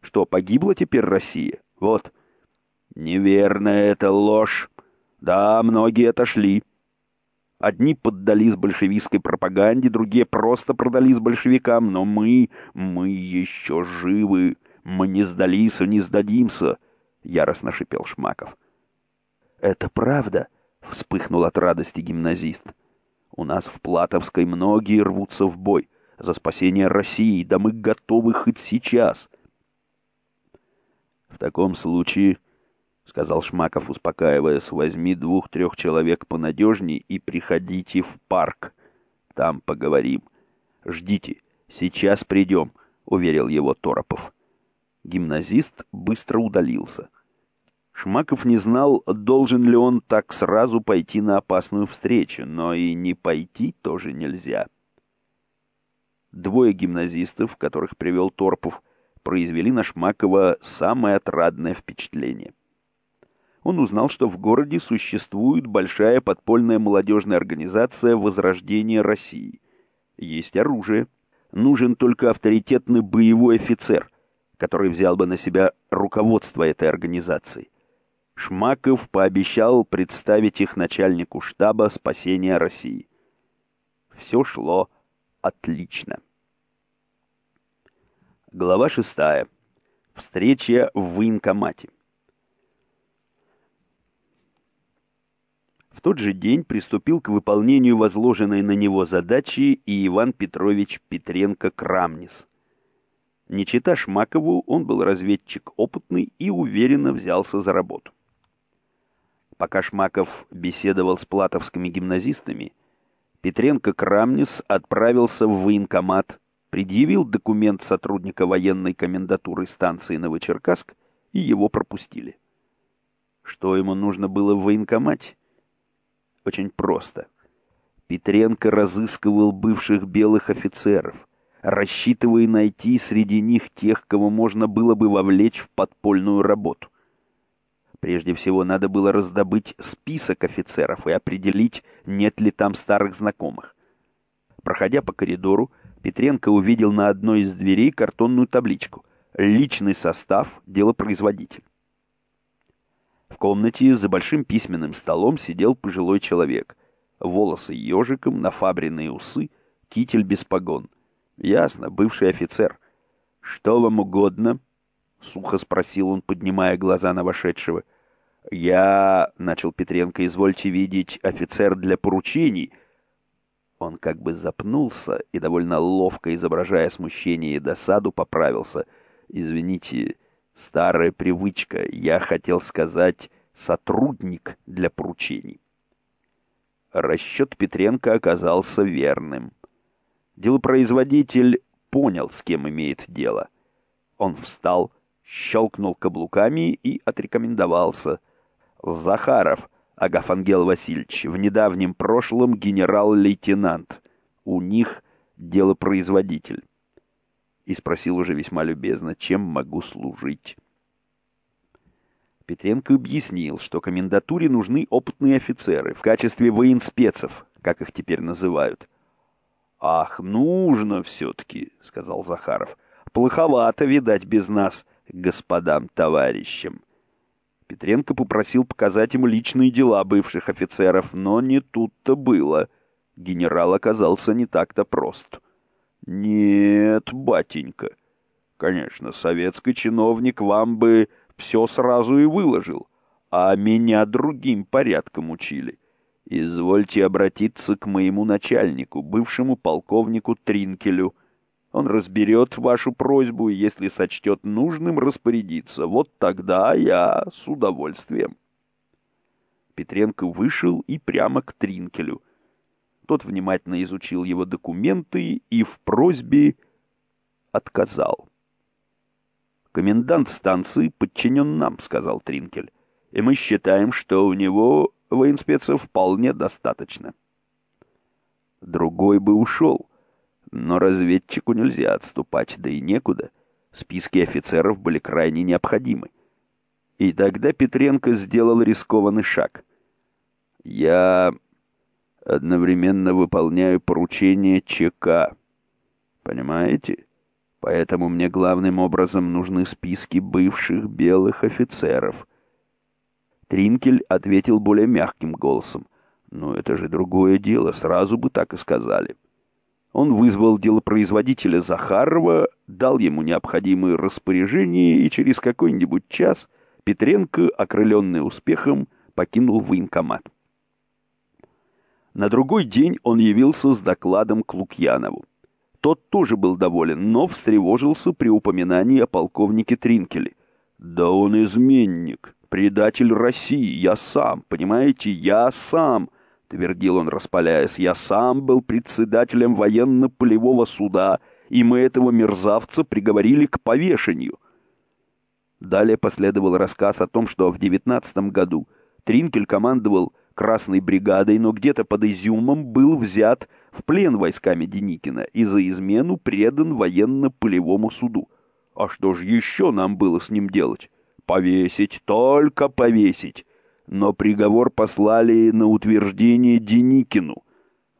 Что, погибла теперь Россия? Вот. Неверно это ложь. Да, многие отошли. Одни поддались большевистской пропаганде, другие просто продались большевикам, но мы, мы еще живы. Мы не сдались и не сдадимся, — яростно шипел Шмаков. «Это правда?» — вспыхнул от радости гимназист. «У нас в Платовской многие рвутся в бой за спасение России, да мы готовы хоть сейчас». «В таком случае...» — сказал Шмаков, успокаиваясь, — возьми двух-трех человек понадежней и приходите в парк. Там поговорим. Ждите, сейчас придем, — уверил его Торопов. Гимназист быстро удалился. Шмаков не знал, должен ли он так сразу пойти на опасную встречу, но и не пойти тоже нельзя. Двое гимназистов, которых привел Торпов, произвели на Шмакова самое отрадное впечатление — он узнал, что в городе существует большая подпольная молодежная организация «Возрождение России». Есть оружие. Нужен только авторитетный боевой офицер, который взял бы на себя руководство этой организации. Шмаков пообещал представить их начальнику штаба спасения России. Все шло отлично. Глава шестая. Встреча в военкомате. Тот же день приступил к выполнению возложенной на него задачи и Иван Петрович Петренко-Крамнис. Не чита Шмакову, он был разведчик опытный и уверенно взялся за работу. Пока Шмаков беседовал с платовскими гимназистами, Петренко-Крамнис отправился в военкомат, предъявил документ сотрудника военной комендатуры станции Новочеркасск, и его пропустили. Что ему нужно было в военкомате? Очень просто. Петренко разыскивал бывших белых офицеров, рассчитывая найти среди них тех, кого можно было бы вовлечь в подпольную работу. Прежде всего, надо было раздобыть список офицеров и определить, нет ли там старых знакомых. Проходя по коридору, Петренко увидел на одной из дверей картонную табличку «Личный состав, делопроизводитель». В комнате за большим письменным столом сидел пожилой человек. Волосы ежиком, нафабренные усы, китель без погон. Ясно, бывший офицер. «Что вам угодно?» — сухо спросил он, поднимая глаза на вошедшего. «Я...» — начал Петренко, — «извольте видеть, офицер для поручений». Он как бы запнулся и, довольно ловко изображая смущение и досаду, поправился. «Извините, Старая привычка, я хотел сказать «сотрудник для поручений». Расчет Петренко оказался верным. Делопроизводитель понял, с кем имеет дело. Он встал, щелкнул каблуками и отрекомендовался. «Захаров, Агафангел Васильевич, в недавнем прошлом генерал-лейтенант. У них делопроизводитель» и спросил уже весьма любезно, чем могу служить. Петренко объяснил, что комендатуре нужны опытные офицеры в качестве военспецев, как их теперь называют. «Ах, нужно все-таки», — сказал Захаров. «Плоховато, видать, без нас, господам-товарищам». Петренко попросил показать ему личные дела бывших офицеров, но не тут-то было. Генерал оказался не так-то прост. «Нет, батенька. Конечно, советский чиновник вам бы все сразу и выложил, а меня другим порядком учили. Извольте обратиться к моему начальнику, бывшему полковнику Тринкелю. Он разберет вашу просьбу и, если сочтет нужным, распорядиться. Вот тогда я с удовольствием». Петренко вышел и прямо к Тринкелю — тот внимательно изучил его документы и в просьбе отказал. «Комендант станции подчинен нам», — сказал Тринкель, «и мы считаем, что у него военспецев вполне достаточно». Другой бы ушел, но разведчику нельзя отступать, да и некуда. Списки офицеров были крайне необходимы. И тогда Петренко сделал рискованный шаг. «Я одновременно выполняю поручение ЧК. Понимаете? Поэтому мне главным образом нужны списки бывших белых офицеров. Тринкель ответил более мягким голосом. «Но это же другое дело, сразу бы так и сказали». Он вызвал делопроизводителя Захарова, дал ему необходимые распоряжения, и через какой-нибудь час Петренко, окрыленный успехом, покинул военкомат. На другой день он явился с докладом к Лукьянову. Тот тоже был доволен, но встревожился при упоминании о полковнике Тринкеле. «Да он изменник, предатель России, я сам, понимаете, я сам!» — твердил он, распаляясь. «Я сам был председателем военно-полевого суда, и мы этого мерзавца приговорили к повешению». Далее последовал рассказ о том, что в девятнадцатом году Тринкель командовал Красной бригадой, но где-то под Изюмом был взят в плен войсками Деникина и за измену предан военно-полевому суду. А что же еще нам было с ним делать? Повесить, только повесить. Но приговор послали на утверждение Деникину.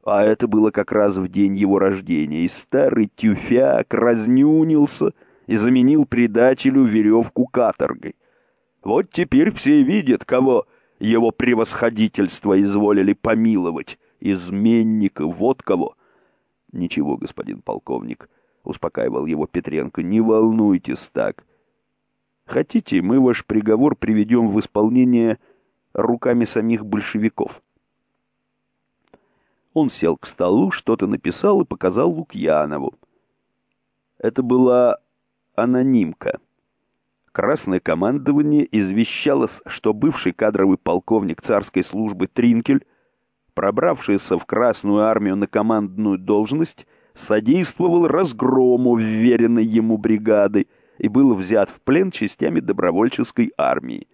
А это было как раз в день его рождения, и старый тюфяк разнюнился и заменил предателю веревку каторгой. Вот теперь все видят, кого его превосходительство изволили помиловать. Изменника, вот кого. Ничего, господин полковник, успокаивал его Петренко, не волнуйтесь так. Хотите, мы ваш приговор приведем в исполнение руками самих большевиков. Он сел к столу, что-то написал и показал Лукьянову. Это была анонимка. Красное командование извещалось, что бывший кадровый полковник царской службы Тринкель, пробравшийся в Красную армию на командную должность, содействовал разгрому вверенной ему бригады и был взят в плен частями добровольческой армии.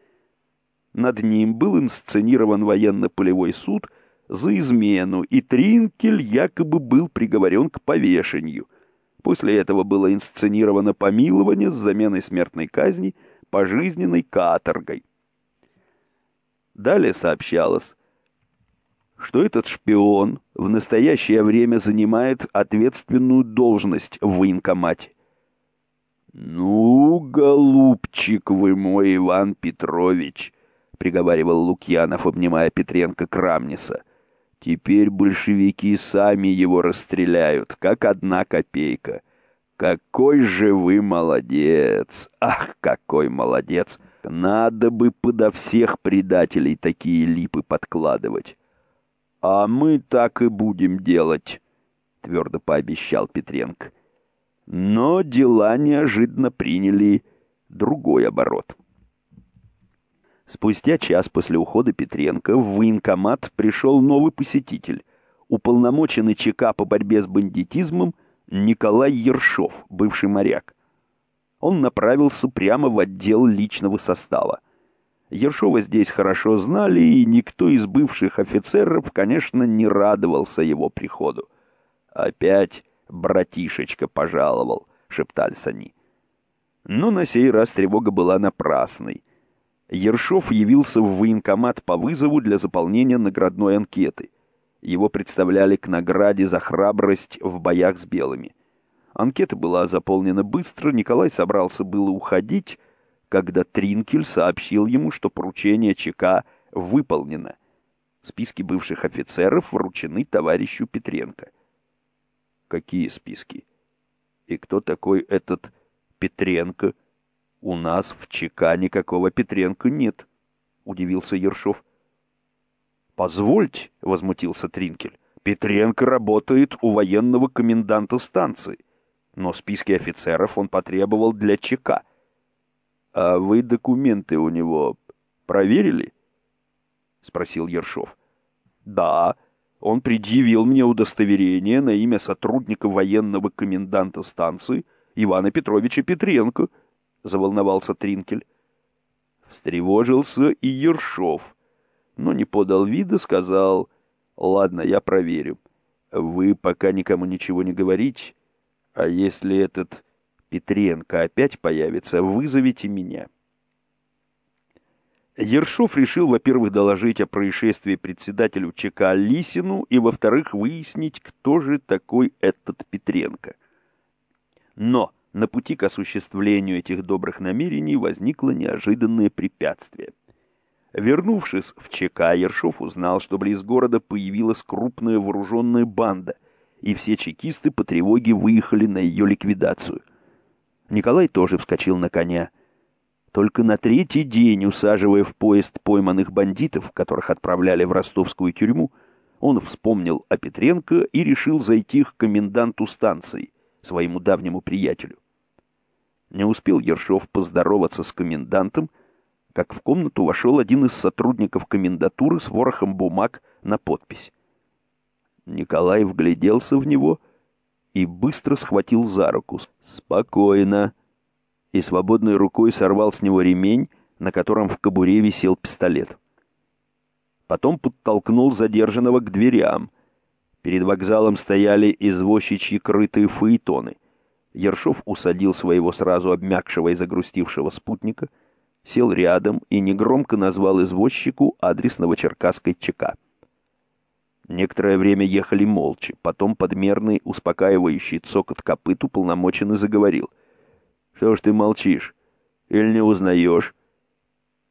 Над ним был инсценирован военно-полевой суд за измену, и Тринкель якобы был приговорен к повешению – После этого было инсценировано помилование с заменой смертной казни пожизненной каторгой. Далее сообщалось, что этот шпион в настоящее время занимает ответственную должность в военкомате. «Ну, голубчик вы мой, Иван Петрович!» — приговаривал Лукьянов, обнимая Петренко Крамниса. Теперь большевики сами его расстреляют, как одна копейка. Какой же вы молодец! Ах, какой молодец! Надо бы подо всех предателей такие липы подкладывать. А мы так и будем делать, твердо пообещал Петренко. Но дела неожиданно приняли другой оборот. Спустя час после ухода Петренко в военкомат пришел новый посетитель, уполномоченный ЧК по борьбе с бандитизмом Николай Ершов, бывший моряк. Он направился прямо в отдел личного состава. Ершова здесь хорошо знали, и никто из бывших офицеров, конечно, не радовался его приходу. «Опять братишечка пожаловал», — шептались они. Но на сей раз тревога была напрасной. Ершов явился в военкомат по вызову для заполнения наградной анкеты. Его представляли к награде за храбрость в боях с белыми. Анкета была заполнена быстро, Николай собрался было уходить, когда Тринкель сообщил ему, что поручение ЧК выполнено. Списки бывших офицеров вручены товарищу Петренко. Какие списки? И кто такой этот Петренко? «У нас в ЧК никакого Петренко нет», — удивился Ершов. «Позвольте», — возмутился Тринкель, — «Петренко работает у военного коменданта станции, но списки офицеров он потребовал для ЧК». «А вы документы у него проверили?» — спросил Ершов. «Да, он предъявил мне удостоверение на имя сотрудника военного коменданта станции Ивана Петровича Петренко», — заволновался Тринкель. Встревожился и Ершов, но не подал вида, сказал, «Ладно, я проверю. Вы пока никому ничего не говорите, а если этот Петренко опять появится, вызовите меня». Ершов решил, во-первых, доложить о происшествии председателю ЧК Лисину и, во-вторых, выяснить, кто же такой этот Петренко. Но на пути к осуществлению этих добрых намерений возникло неожиданное препятствие. Вернувшись в ЧК, Ершов узнал, что близ города появилась крупная вооруженная банда, и все чекисты по тревоге выехали на ее ликвидацию. Николай тоже вскочил на коня. Только на третий день, усаживая в поезд пойманных бандитов, которых отправляли в ростовскую тюрьму, он вспомнил о Петренко и решил зайти к коменданту станции, своему давнему приятелю. Не успел Ершов поздороваться с комендантом, как в комнату вошел один из сотрудников комендатуры с ворохом бумаг на подпись. Николай вгляделся в него и быстро схватил за руку. «Спокойно!» И свободной рукой сорвал с него ремень, на котором в кобуре висел пистолет. Потом подтолкнул задержанного к дверям. Перед вокзалом стояли извозчичьи крытые фаэтоны. Ершов усадил своего сразу обмякшего и загрустившего спутника, сел рядом и негромко назвал извозчику адрес Новочеркасской ЧК. Некоторое время ехали молча, потом подмерный, успокаивающий цокот копыт уполномоченный заговорил. «Что ж ты молчишь? Или не узнаешь?»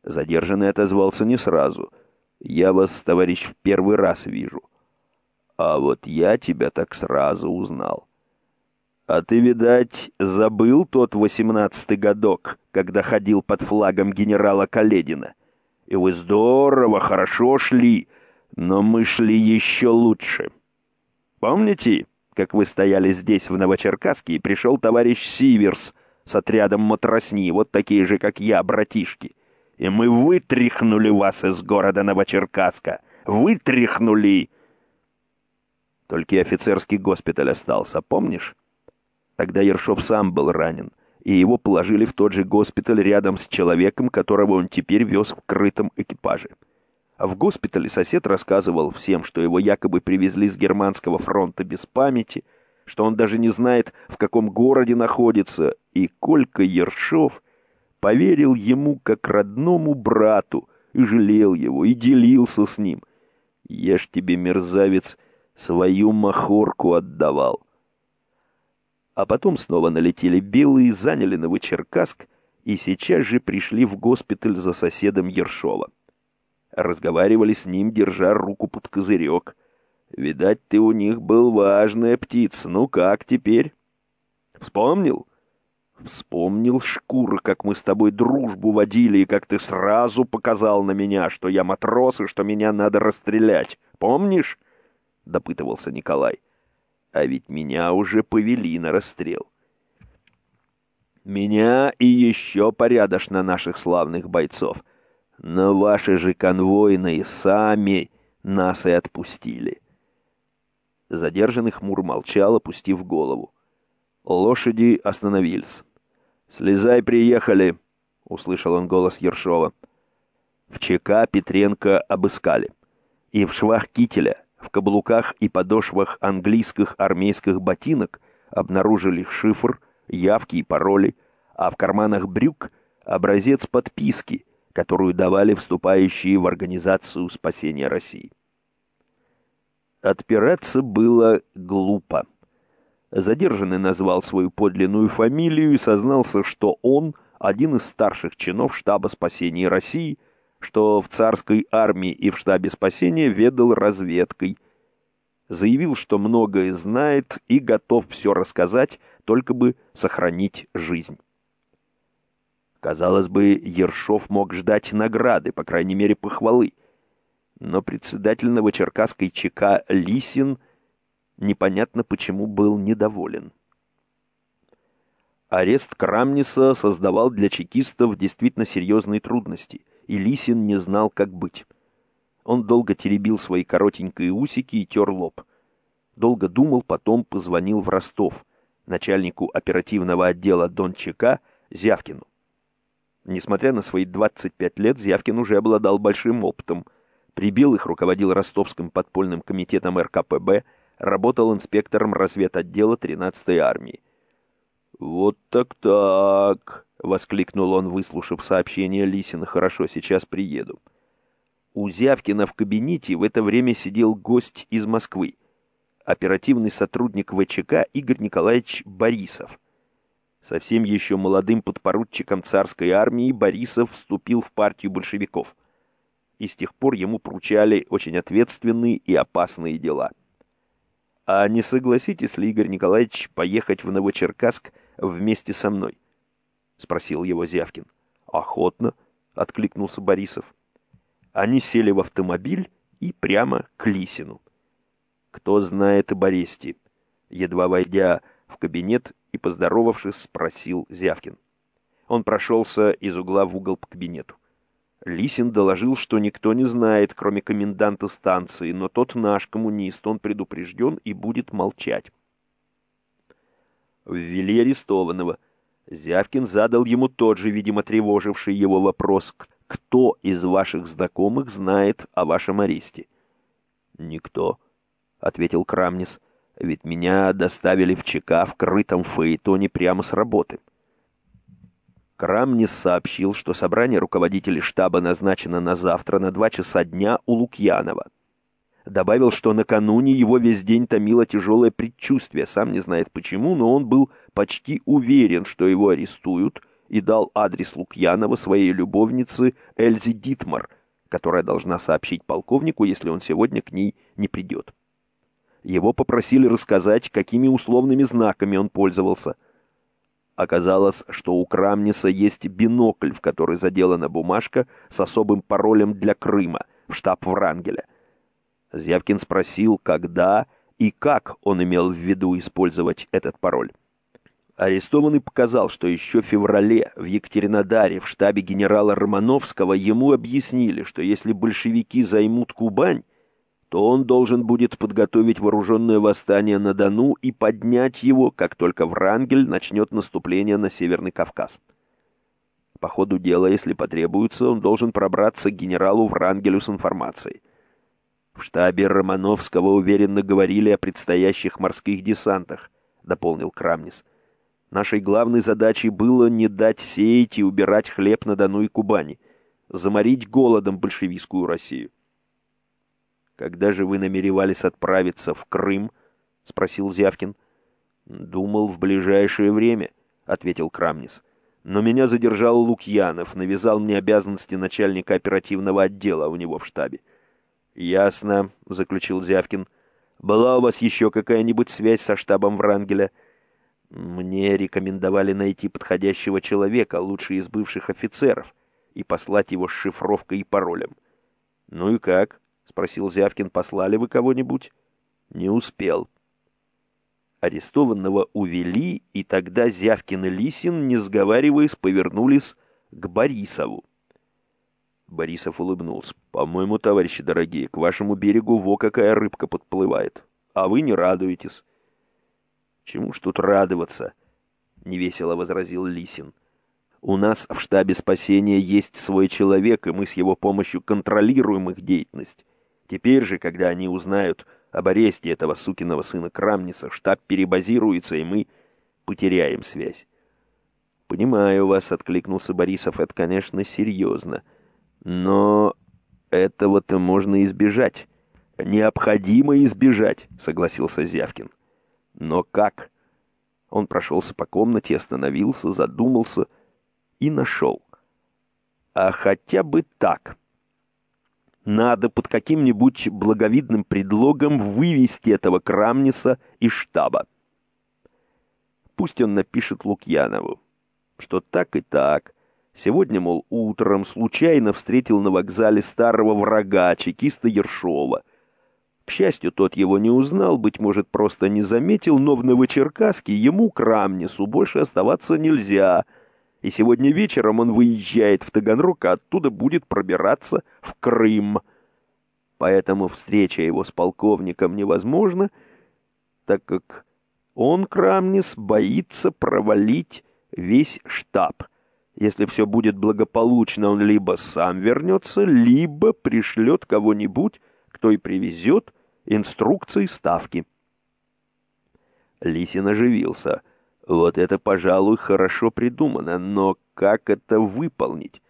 Задержанный отозвался не сразу. «Я вас, товарищ, в первый раз вижу». «А вот я тебя так сразу узнал». «А ты, видать, забыл тот восемнадцатый годок, когда ходил под флагом генерала Каледина? И вы здорово, хорошо шли, но мы шли еще лучше. Помните, как вы стояли здесь, в Новочеркасске, и пришел товарищ Сиверс с отрядом матросни, вот такие же, как я, братишки, и мы вытряхнули вас из города Новочеркасска, вытряхнули!» Только офицерский госпиталь остался, помнишь? Тогда Ершов сам был ранен, и его положили в тот же госпиталь рядом с человеком, которого он теперь вез в крытом экипаже. А в госпитале сосед рассказывал всем, что его якобы привезли с германского фронта без памяти, что он даже не знает, в каком городе находится, и Колька Ершов поверил ему как родному брату и жалел его, и делился с ним. Ж тебе, мерзавец, свою махорку отдавал. А потом снова налетели белые, заняли Новочеркасск и сейчас же пришли в госпиталь за соседом Ершова разговаривали с ним, держа руку под козырек. Видать, ты у них был важная птица. Ну как теперь? Вспомнил? Вспомнил, шкура, как мы с тобой дружбу водили, и как ты сразу показал на меня, что я матрос и что меня надо расстрелять. Помнишь? Допытывался Николай. А ведь меня уже повели на расстрел. Меня и еще порядочно наших славных бойцов — но ваши же конвойные сами нас и отпустили. Задержанный хмур молчал, опустив голову. Лошади остановились. «Слезай, приехали!» — услышал он голос Ершова. В ЧК Петренко обыскали. И в швах кителя, в каблуках и подошвах английских армейских ботинок обнаружили шифр, явки и пароли, а в карманах брюк — образец подписки, которую давали вступающие в Организацию спасения России. Отпираться было глупо. Задержанный назвал свою подлинную фамилию и сознался, что он один из старших чинов штаба спасения России, что в царской армии и в штабе спасения ведал разведкой. Заявил, что многое знает и готов все рассказать, только бы сохранить жизнь. Казалось бы, Ершов мог ждать награды, по крайней мере, похвалы. Но председатель Новочеркасской ЧК Лисин непонятно почему был недоволен. Арест Крамниса создавал для чекистов действительно серьезные трудности, и Лисин не знал, как быть. Он долго теребил свои коротенькие усики и тер лоб. Долго думал, потом позвонил в Ростов, начальнику оперативного отдела Дон ЧК Зявкину. Несмотря на свои 25 лет, Зявкин уже обладал большим опытом. При Белых руководил Ростовским подпольным комитетом РКПБ, работал инспектором разведотдела 13-й армии. «Вот так-так», — воскликнул он, выслушав сообщение Лисина. «Хорошо, сейчас приеду». У Зявкина в кабинете в это время сидел гость из Москвы, оперативный сотрудник ВЧК Игорь Николаевич Борисов. Совсем еще молодым подпоручиком царской армии Борисов вступил в партию большевиков. И с тех пор ему поручали очень ответственные и опасные дела. «А не согласитесь ли, Игорь Николаевич, поехать в Новочеркасск вместе со мной?» — спросил его Зявкин. «Охотно», — откликнулся Борисов. Они сели в автомобиль и прямо к Лисину. «Кто знает об аресте?» Едва войдя в кабинет, и, поздоровавшись, спросил Зявкин. Он прошелся из угла в угол по кабинету. Лисин доложил, что никто не знает, кроме коменданта станции, но тот наш коммунист, он предупрежден и будет молчать. Ввели арестованного. Зявкин задал ему тот же, видимо, тревоживший его вопрос, кто из ваших знакомых знает о вашем аресте? «Никто», — ответил Крамнис. Ведь меня доставили в ЧК в крытом фаэтоне прямо с работы. Крамнис сообщил, что собрание руководителей штаба назначено на завтра на два часа дня у Лукьянова. Добавил, что накануне его весь день томило тяжелое предчувствие, сам не знает почему, но он был почти уверен, что его арестуют, и дал адрес Лукьянова своей любовнице Эльзе Дитмар, которая должна сообщить полковнику, если он сегодня к ней не придет. Его попросили рассказать, какими условными знаками он пользовался. Оказалось, что у Крамниса есть бинокль, в который заделана бумажка с особым паролем для Крыма в штаб Врангеля. Зявкин спросил, когда и как он имел в виду использовать этот пароль. Арестованный показал, что еще в феврале в Екатеринодаре в штабе генерала Романовского ему объяснили, что если большевики займут Кубань, то он должен будет подготовить вооруженное восстание на Дону и поднять его, как только Врангель начнет наступление на Северный Кавказ. По ходу дела, если потребуется, он должен пробраться к генералу Врангелю с информацией. В штабе Романовского уверенно говорили о предстоящих морских десантах, дополнил Крамнис. Нашей главной задачей было не дать сеять и убирать хлеб на Дону и Кубани, заморить голодом большевистскую Россию. «Когда же вы намеревались отправиться в Крым?» — спросил Зявкин. «Думал, в ближайшее время», — ответил Крамнис. «Но меня задержал Лукьянов, навязал мне обязанности начальника оперативного отдела у него в штабе». «Ясно», — заключил Зявкин. «Была у вас еще какая-нибудь связь со штабом Врангеля?» «Мне рекомендовали найти подходящего человека, лучше из бывших офицеров, и послать его с шифровкой и паролем». «Ну и как?» — спросил Зявкин. «Послали вы кого-нибудь?» «Не успел». Арестованного увели, и тогда Зявкин и Лисин, не сговариваясь, повернулись к Борисову. Борисов улыбнулся. «По-моему, товарищи дорогие, к вашему берегу во какая рыбка подплывает, а вы не радуетесь». «Чему ж тут радоваться?» — невесело возразил Лисин. «У нас в штабе спасения есть свой человек, и мы с его помощью контролируем их деятельность. Теперь же, когда они узнают об аресте этого сукиного сына Крамниса, штаб перебазируется, и мы потеряем связь. «Понимаю вас», — откликнулся Борисов, — «это, конечно, серьезно. Но этого-то можно избежать. Необходимо избежать», — согласился Зявкин. «Но как?» Он прошелся по комнате, остановился, задумался и нашел. «А хотя бы так». Надо под каким-нибудь благовидным предлогом вывести этого Крамниса из штаба. Пусть он напишет Лукьянову, что так и так. Сегодня, мол, утром случайно встретил на вокзале старого врага, чекиста Ершова. К счастью, тот его не узнал, быть может, просто не заметил, но в Новочеркасске ему, Крамнису, больше оставаться нельзя — и сегодня вечером он выезжает в Таганрог, а оттуда будет пробираться в Крым. Поэтому встреча его с полковником невозможна, так как он, Крамнис, боится провалить весь штаб. Если все будет благополучно, он либо сам вернется, либо пришлет кого-нибудь, кто и привезет инструкции ставки. Лисин оживился — Вот это, пожалуй, хорошо придумано, но как это выполнить?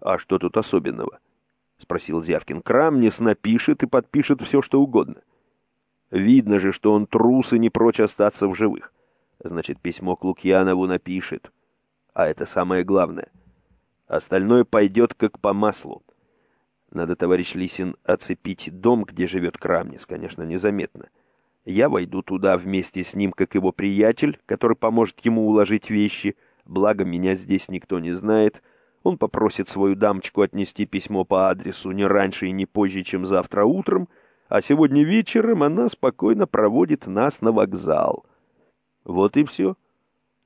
А что тут особенного? — спросил Зявкин. Крамнис напишет и подпишет все, что угодно. Видно же, что он трус и не прочь остаться в живых. Значит, письмо к Лукьянову напишет. А это самое главное. Остальное пойдет как по маслу. Надо, товарищ Лисин, оцепить дом, где живет Крамнис, конечно, незаметно. Я войду туда вместе с ним, как его приятель, который поможет ему уложить вещи, благо меня здесь никто не знает. Он попросит свою дамочку отнести письмо по адресу не раньше и не позже, чем завтра утром, а сегодня вечером она спокойно проводит нас на вокзал. Вот и все.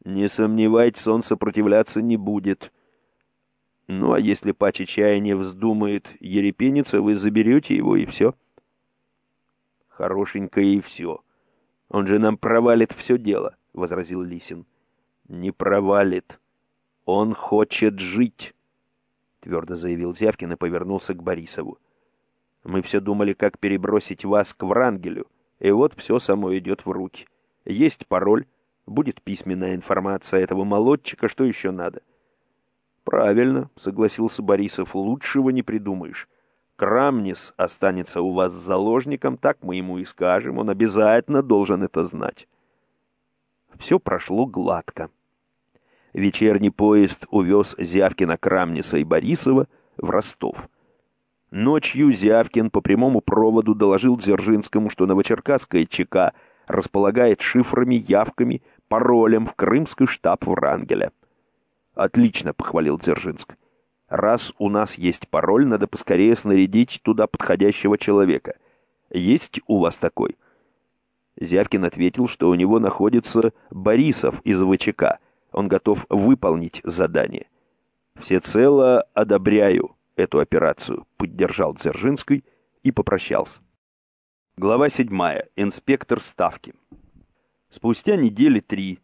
Не сомневайтесь, он сопротивляться не будет. Ну, а если чая не вздумает ерепениться, вы заберете его, и все. Хорошенькое и все. Он же нам провалит все дело, — возразил Лисин. Не провалит. Он хочет жить, — твердо заявил Зявкин и повернулся к Борисову. Мы все думали, как перебросить вас к Врангелю, и вот все само идет в руки. Есть пароль, будет письменная информация этого молодчика, что еще надо? Правильно, согласился Борисов, лучшего не придумаешь. Крамнис останется у вас заложником, так мы ему и скажем, он обязательно должен это знать. Все прошло гладко. Вечерний поезд увез Зявкина, Крамниса и Борисова в Ростов. Ночью Зявкин по прямому проводу доложил Дзержинскому, что Новочеркасская ЧК располагает шифрами, явками, паролем в крымский штаб Врангеля. «Отлично», — похвалил Дзержинск. «Раз у нас есть пароль, надо поскорее снарядить туда подходящего человека. Есть у вас такой?» Зявкин ответил, что у него находится Борисов из ВЧК. Он готов выполнить задание. «Всецело одобряю», эту операцию, поддержал Дзержинский и попрощался. Глава 7. Инспектор Ставки. Спустя недели три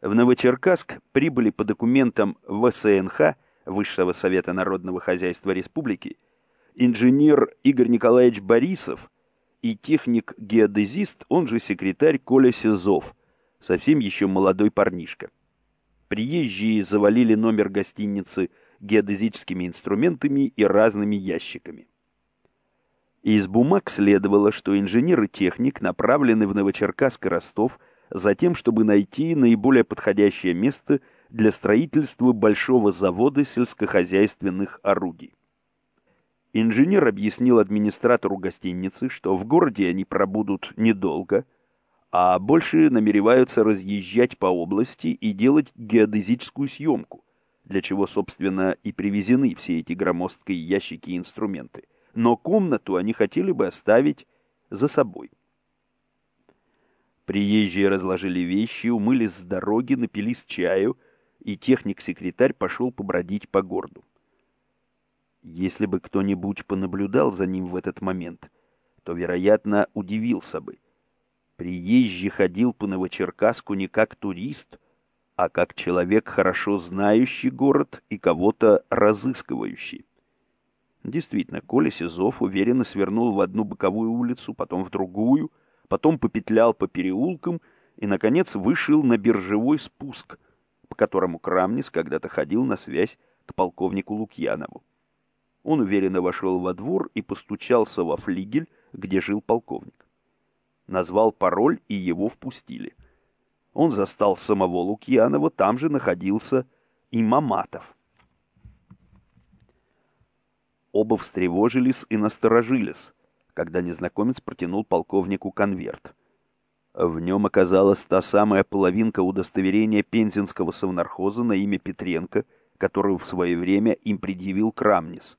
в Новочеркасск прибыли по документам ВСНХ, Высшего Совета Народного Хозяйства Республики, инженер Игорь Николаевич Борисов и техник-геодезист, он же секретарь Коля Сизов, совсем еще молодой парнишка. Приезжие завалили номер гостиницы геодезическими инструментами и разными ящиками. Из бумаг следовало, что инженер и техник направлены в Новочеркасск и Ростов за тем, чтобы найти наиболее подходящее место для строительства большого завода сельскохозяйственных орудий. Инженер объяснил администратору гостиницы, что в городе они пробудут недолго, а больше намереваются разъезжать по области и делать геодезическую съемку, для чего, собственно, и привезены все эти громоздкие ящики и инструменты. Но комнату они хотели бы оставить за собой. Приезжие разложили вещи, умылись с дороги, напились чаю, и техник-секретарь пошел побродить по городу. Если бы кто-нибудь понаблюдал за ним в этот момент, то, вероятно, удивился бы. Приезжий ходил по Новочеркасску не как турист, а как человек, хорошо знающий город и кого-то разыскивающий. Действительно, Коля Сизов уверенно свернул в одну боковую улицу, потом в другую, потом попетлял по переулкам и, наконец, вышел на биржевой спуск, по которому Крамнис когда-то ходил на связь к полковнику Лукьянову. Он уверенно вошел во двор и постучался во флигель, где жил полковник. Назвал пароль, и его впустили — он застал самого Лукьянова, там же находился и Маматов. Оба встревожились и насторожились, когда незнакомец протянул полковнику конверт. В нем оказалась та самая половинка удостоверения пензенского совнархоза на имя Петренко, которую в свое время им предъявил Крамнис.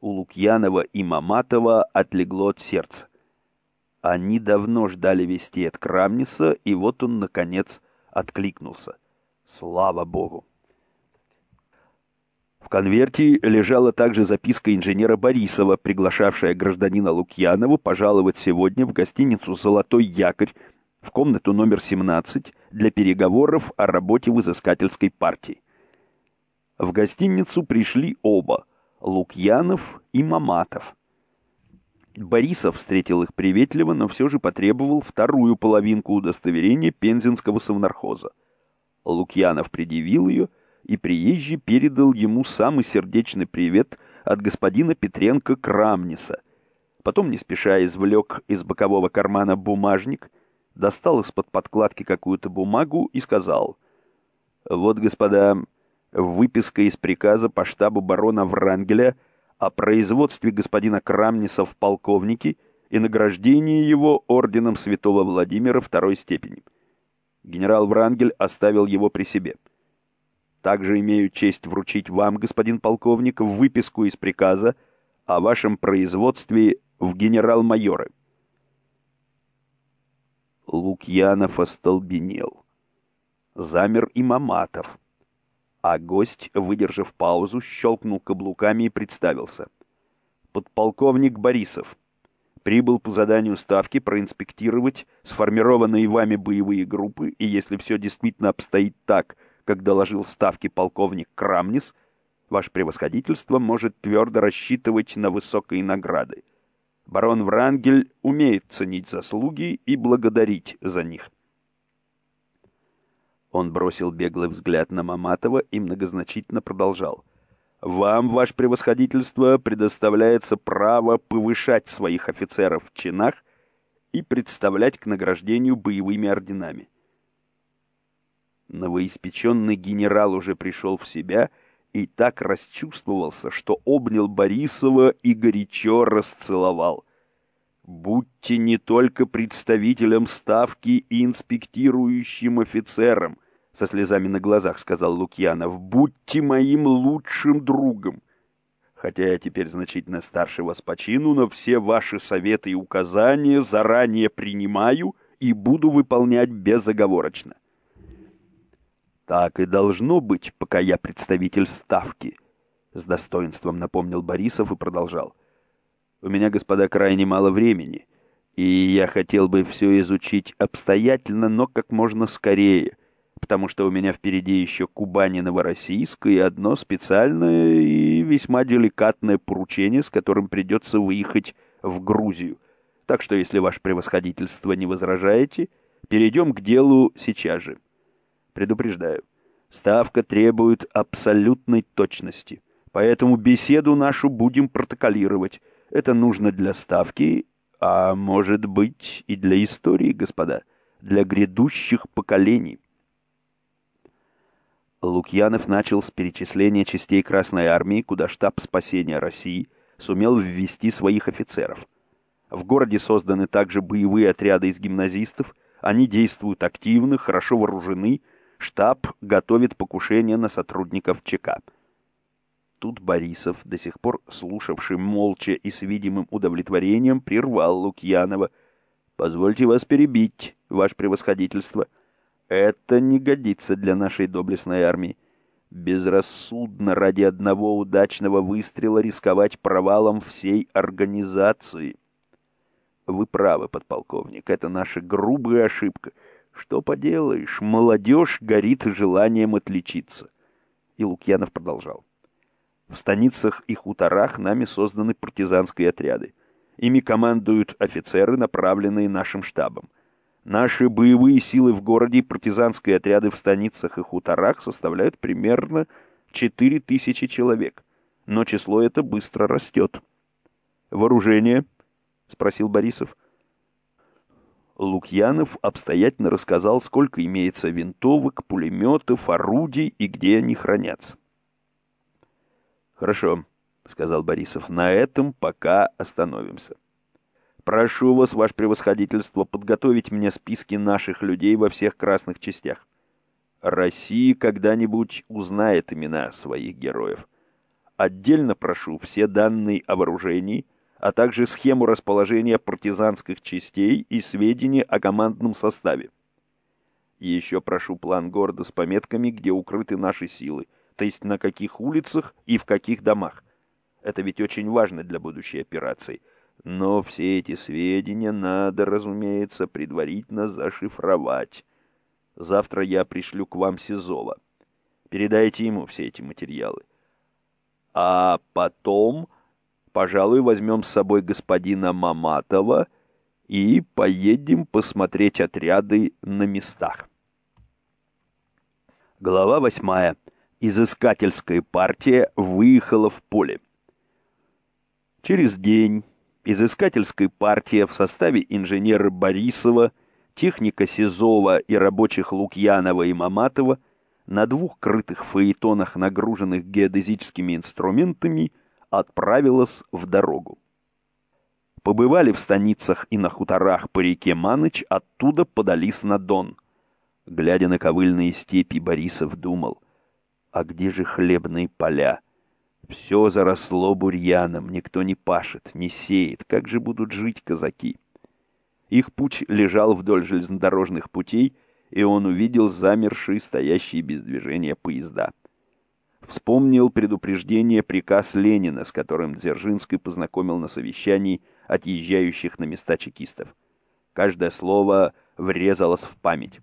У Лукьянова и Маматова отлегло от сердца. Они давно ждали вести от Крамниса, и вот он, наконец, откликнулся. Слава Богу! В конверте лежала также записка инженера Борисова, приглашавшая гражданина Лукьянова пожаловать сегодня в гостиницу «Золотой якорь» в комнату номер 17 для переговоров о работе в изыскательской партии. В гостиницу пришли оба — Лукьянов и Маматов — Борисов встретил их приветливо, но все же потребовал вторую половинку удостоверения пензенского совнархоза. Лукьянов предъявил ее, и приезжий передал ему самый сердечный привет от господина Петренко Крамниса. Потом, не спеша, извлек из бокового кармана бумажник, достал из-под подкладки какую-то бумагу и сказал, «Вот, господа, выписка из приказа по штабу барона Врангеля о производстве господина Крамниса в полковнике и награждении его орденом святого Владимира второй степени. Генерал Врангель оставил его при себе. Также имею честь вручить вам, господин полковник, выписку из приказа о вашем производстве в генерал-майоры. Лукьянов остолбенел. Замер и Маматов. А гость, выдержав паузу, щелкнул каблуками и представился. Подполковник Борисов. Прибыл по заданию Ставки проинспектировать сформированные вами боевые группы, и если все действительно обстоит так, как доложил Ставки полковник Крамнис, ваше превосходительство может твердо рассчитывать на высокие награды. Барон Врангель умеет ценить заслуги и благодарить за них. Он бросил беглый взгляд на Маматова и многозначительно продолжал. «Вам, ваше превосходительство, предоставляется право повышать своих офицеров в чинах и представлять к награждению боевыми орденами». Новоиспеченный генерал уже пришел в себя и так расчувствовался, что обнял Борисова и горячо расцеловал. «Будьте не только представителем ставки и инспектирующим офицером, — со слезами на глазах сказал Лукьянов, — будьте моим лучшим другом. Хотя я теперь значительно старше вас по чину, но все ваши советы и указания заранее принимаю и буду выполнять безоговорочно. Так и должно быть, пока я представитель ставки, — с достоинством напомнил Борисов и продолжал. У меня, господа, крайне мало времени, и я хотел бы все изучить обстоятельно, но как можно скорее — потому что у меня впереди еще Кубань и Новороссийск и одно специальное и весьма деликатное поручение, с которым придется выехать в Грузию. Так что, если ваше превосходительство не возражаете, перейдем к делу сейчас же. Предупреждаю, ставка требует абсолютной точности, поэтому беседу нашу будем протоколировать. Это нужно для ставки, а может быть и для истории, господа, для грядущих поколений. Лукьянов начал с перечисления частей Красной Армии, куда штаб спасения России сумел ввести своих офицеров. В городе созданы также боевые отряды из гимназистов, они действуют активно, хорошо вооружены, штаб готовит покушение на сотрудников ЧК. Тут Борисов, до сих пор слушавший молча и с видимым удовлетворением, прервал Лукьянова. «Позвольте вас перебить, ваше превосходительство». Это не годится для нашей доблестной армии. Безрассудно ради одного удачного выстрела рисковать провалом всей организации. Вы правы, подполковник, это наша грубая ошибка. Что поделаешь, молодежь горит желанием отличиться. И Лукьянов продолжал. В станицах и хуторах нами созданы партизанские отряды. Ими командуют офицеры, направленные нашим штабом. Наши боевые силы в городе и партизанские отряды в станицах и хуторах составляют примерно 4000 человек, но число это быстро растет. «Вооружение?» — спросил Борисов. Лукьянов обстоятельно рассказал, сколько имеется винтовок, пулеметов, орудий и где они хранятся. «Хорошо», — сказал Борисов, — «на этом пока остановимся». Прошу вас, ваше превосходительство, подготовить мне списки наших людей во всех красных частях. Россия когда-нибудь узнает имена своих героев. Отдельно прошу все данные о вооружении, а также схему расположения партизанских частей и сведения о командном составе. еще прошу план города с пометками, где укрыты наши силы, то есть на каких улицах и в каких домах. Это ведь очень важно для будущей операции – но все эти сведения надо, разумеется, предварительно зашифровать. Завтра я пришлю к вам Сизова. Передайте ему все эти материалы. А потом, пожалуй, возьмем с собой господина Маматова и поедем посмотреть отряды на местах. Глава восьмая. Изыскательская партия выехала в поле. Через день изыскательская партия в составе инженера Борисова, техника Сизова и рабочих Лукьянова и Маматова на двух крытых фаэтонах, нагруженных геодезическими инструментами, отправилась в дорогу. Побывали в станицах и на хуторах по реке Маныч, оттуда подались на Дон. Глядя на ковыльные степи, Борисов думал, а где же хлебные поля? Все заросло бурьяном, никто не пашет, не сеет. Как же будут жить казаки? Их путь лежал вдоль железнодорожных путей, и он увидел замершие, стоящие без движения поезда. Вспомнил предупреждение приказ Ленина, с которым Дзержинский познакомил на совещании отъезжающих на места чекистов. Каждое слово врезалось в память.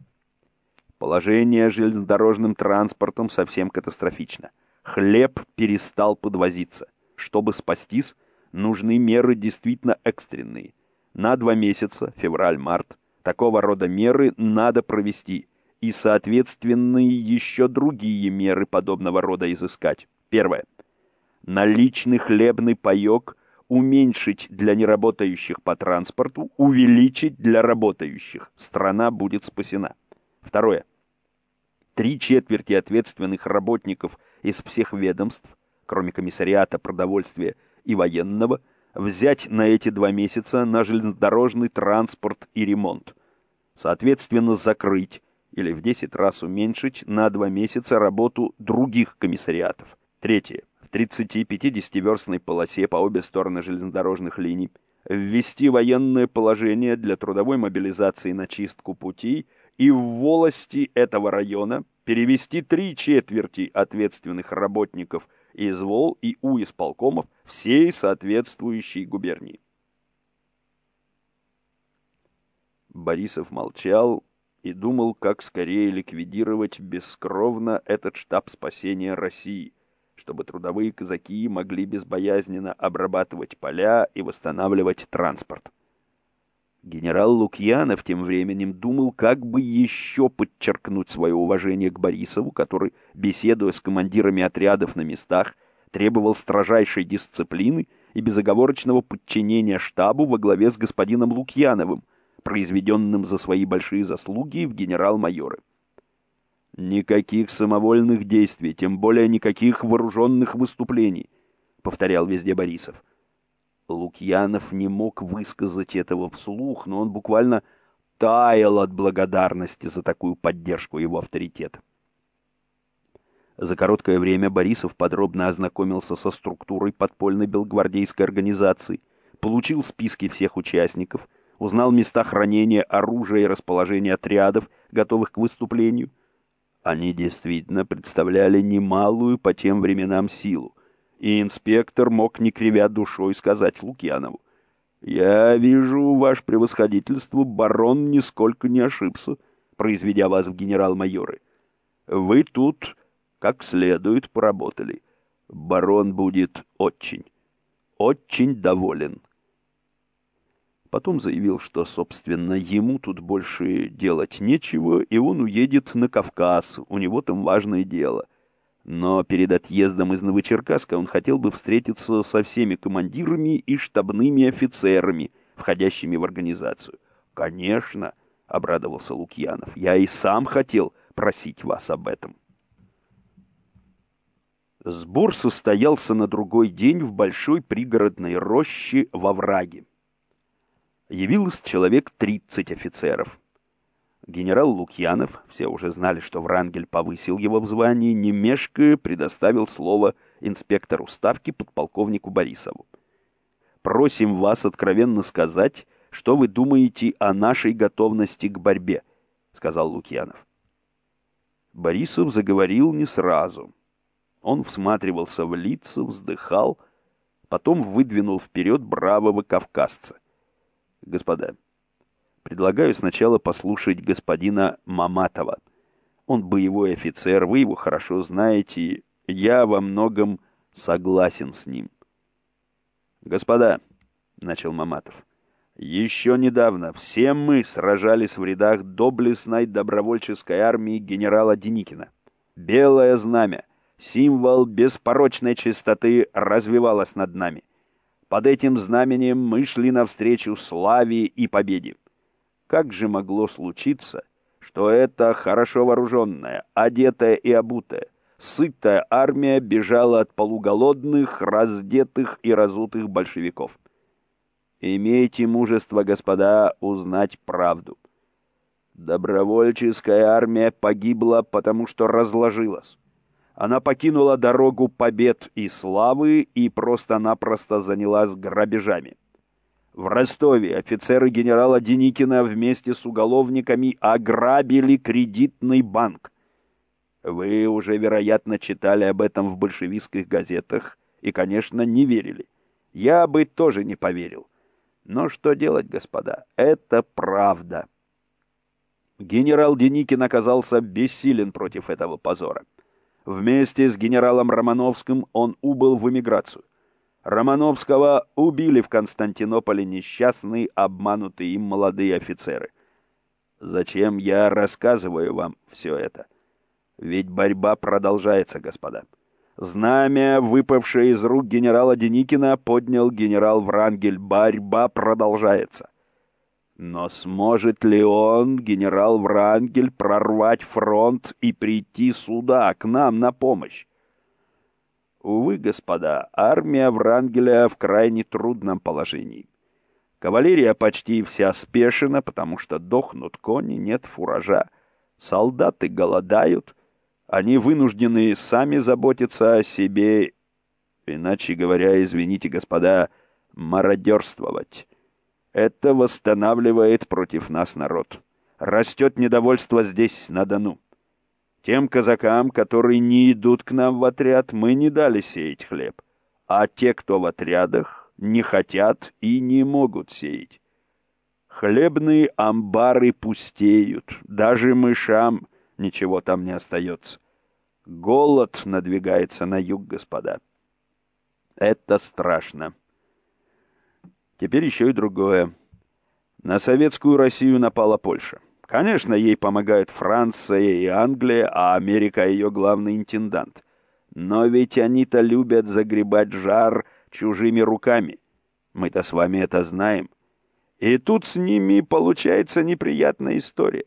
Положение железнодорожным транспортом совсем катастрофично. Хлеб перестал подвозиться. Чтобы спастись, нужны меры действительно экстренные. На два месяца, февраль-март, такого рода меры надо провести, и, соответственно, еще другие меры подобного рода изыскать. Первое. Наличный хлебный паек уменьшить для неработающих по транспорту, увеличить для работающих. Страна будет спасена. Второе. Три четверти ответственных работников из всех ведомств, кроме комиссариата продовольствия и военного, взять на эти два месяца на железнодорожный транспорт и ремонт. Соответственно, закрыть или в 10 раз уменьшить на два месяца работу других комиссариатов. Третье. В 30-50 верстной полосе по обе стороны железнодорожных линий ввести военное положение для трудовой мобилизации на чистку путей и в волости этого района перевести три четверти ответственных работников из ВОЛ и У исполкомов всей соответствующей губернии. Борисов молчал и думал, как скорее ликвидировать бескровно этот штаб спасения России, чтобы трудовые казаки могли безбоязненно обрабатывать поля и восстанавливать транспорт. Генерал Лукьянов тем временем думал, как бы еще подчеркнуть свое уважение к Борисову, который, беседуя с командирами отрядов на местах, требовал строжайшей дисциплины и безоговорочного подчинения штабу во главе с господином Лукьяновым, произведенным за свои большие заслуги в генерал-майоры. «Никаких самовольных действий, тем более никаких вооруженных выступлений», — повторял везде Борисов. Лукьянов не мог высказать этого вслух, но он буквально таял от благодарности за такую поддержку его авторитета. За короткое время Борисов подробно ознакомился со структурой подпольной белгвардейской организации, получил списки всех участников, узнал места хранения оружия и расположение отрядов, готовых к выступлению. Они действительно представляли немалую по тем временам силу, и инспектор мог, не кривя душой, сказать Лукьянову. «Я вижу, ваше превосходительство, барон нисколько не ошибся, произведя вас в генерал-майоры. Вы тут как следует поработали. Барон будет очень, очень доволен». Потом заявил, что, собственно, ему тут больше делать нечего, и он уедет на Кавказ, у него там важное дело — но перед отъездом из Новочеркасска он хотел бы встретиться со всеми командирами и штабными офицерами, входящими в организацию. «Конечно», — обрадовался Лукьянов, — «я и сам хотел просить вас об этом». Сбор состоялся на другой день в большой пригородной роще во враге. Явилось человек тридцать офицеров. Генерал Лукьянов, все уже знали, что Врангель повысил его в звании, не мешкая предоставил слово инспектору ставки подполковнику Борисову. «Просим вас откровенно сказать, что вы думаете о нашей готовности к борьбе», — сказал Лукьянов. Борисов заговорил не сразу. Он всматривался в лица, вздыхал, потом выдвинул вперед бравого кавказца. «Господа, Предлагаю сначала послушать господина Маматова. Он боевой офицер, вы его хорошо знаете, я во многом согласен с ним. Господа, — начал Маматов, — еще недавно все мы сражались в рядах доблестной добровольческой армии генерала Деникина. Белое знамя, символ беспорочной чистоты, развивалось над нами. Под этим знаменем мы шли навстречу славе и победе. Как же могло случиться, что эта хорошо вооруженная, одетая и обутая, сытая армия бежала от полуголодных, раздетых и разутых большевиков? Имейте мужество, господа, узнать правду. Добровольческая армия погибла, потому что разложилась. Она покинула дорогу побед и славы и просто-напросто занялась грабежами. В Ростове офицеры генерала Деникина вместе с уголовниками ограбили кредитный банк. Вы уже, вероятно, читали об этом в большевистских газетах и, конечно, не верили. Я бы тоже не поверил. Но что делать, господа? Это правда. Генерал Деникин оказался бессилен против этого позора. Вместе с генералом Романовским он убыл в эмиграцию. Романовского убили в Константинополе несчастные, обманутые им молодые офицеры. Зачем я рассказываю вам все это? Ведь борьба продолжается, господа. Знамя, выпавшее из рук генерала Деникина, поднял генерал Врангель. Борьба продолжается. Но сможет ли он, генерал Врангель, прорвать фронт и прийти сюда, к нам на помощь? Увы, господа, армия Врангеля в крайне трудном положении. Кавалерия почти вся спешена, потому что дохнут кони, нет фуража. Солдаты голодают, они вынуждены сами заботиться о себе, иначе говоря, извините, господа, мародерствовать. Это восстанавливает против нас народ. Растет недовольство здесь, на Дону. Тем казакам, которые не идут к нам в отряд, мы не дали сеять хлеб. А те, кто в отрядах, не хотят и не могут сеять. Хлебные амбары пустеют, даже мышам ничего там не остается. Голод надвигается на юг, господа. Это страшно. Теперь еще и другое. На советскую Россию напала Польша. Конечно, ей помогают Франция и Англия, а Америка ее главный интендант. Но ведь они-то любят загребать жар чужими руками. Мы-то с вами это знаем. И тут с ними получается неприятная история.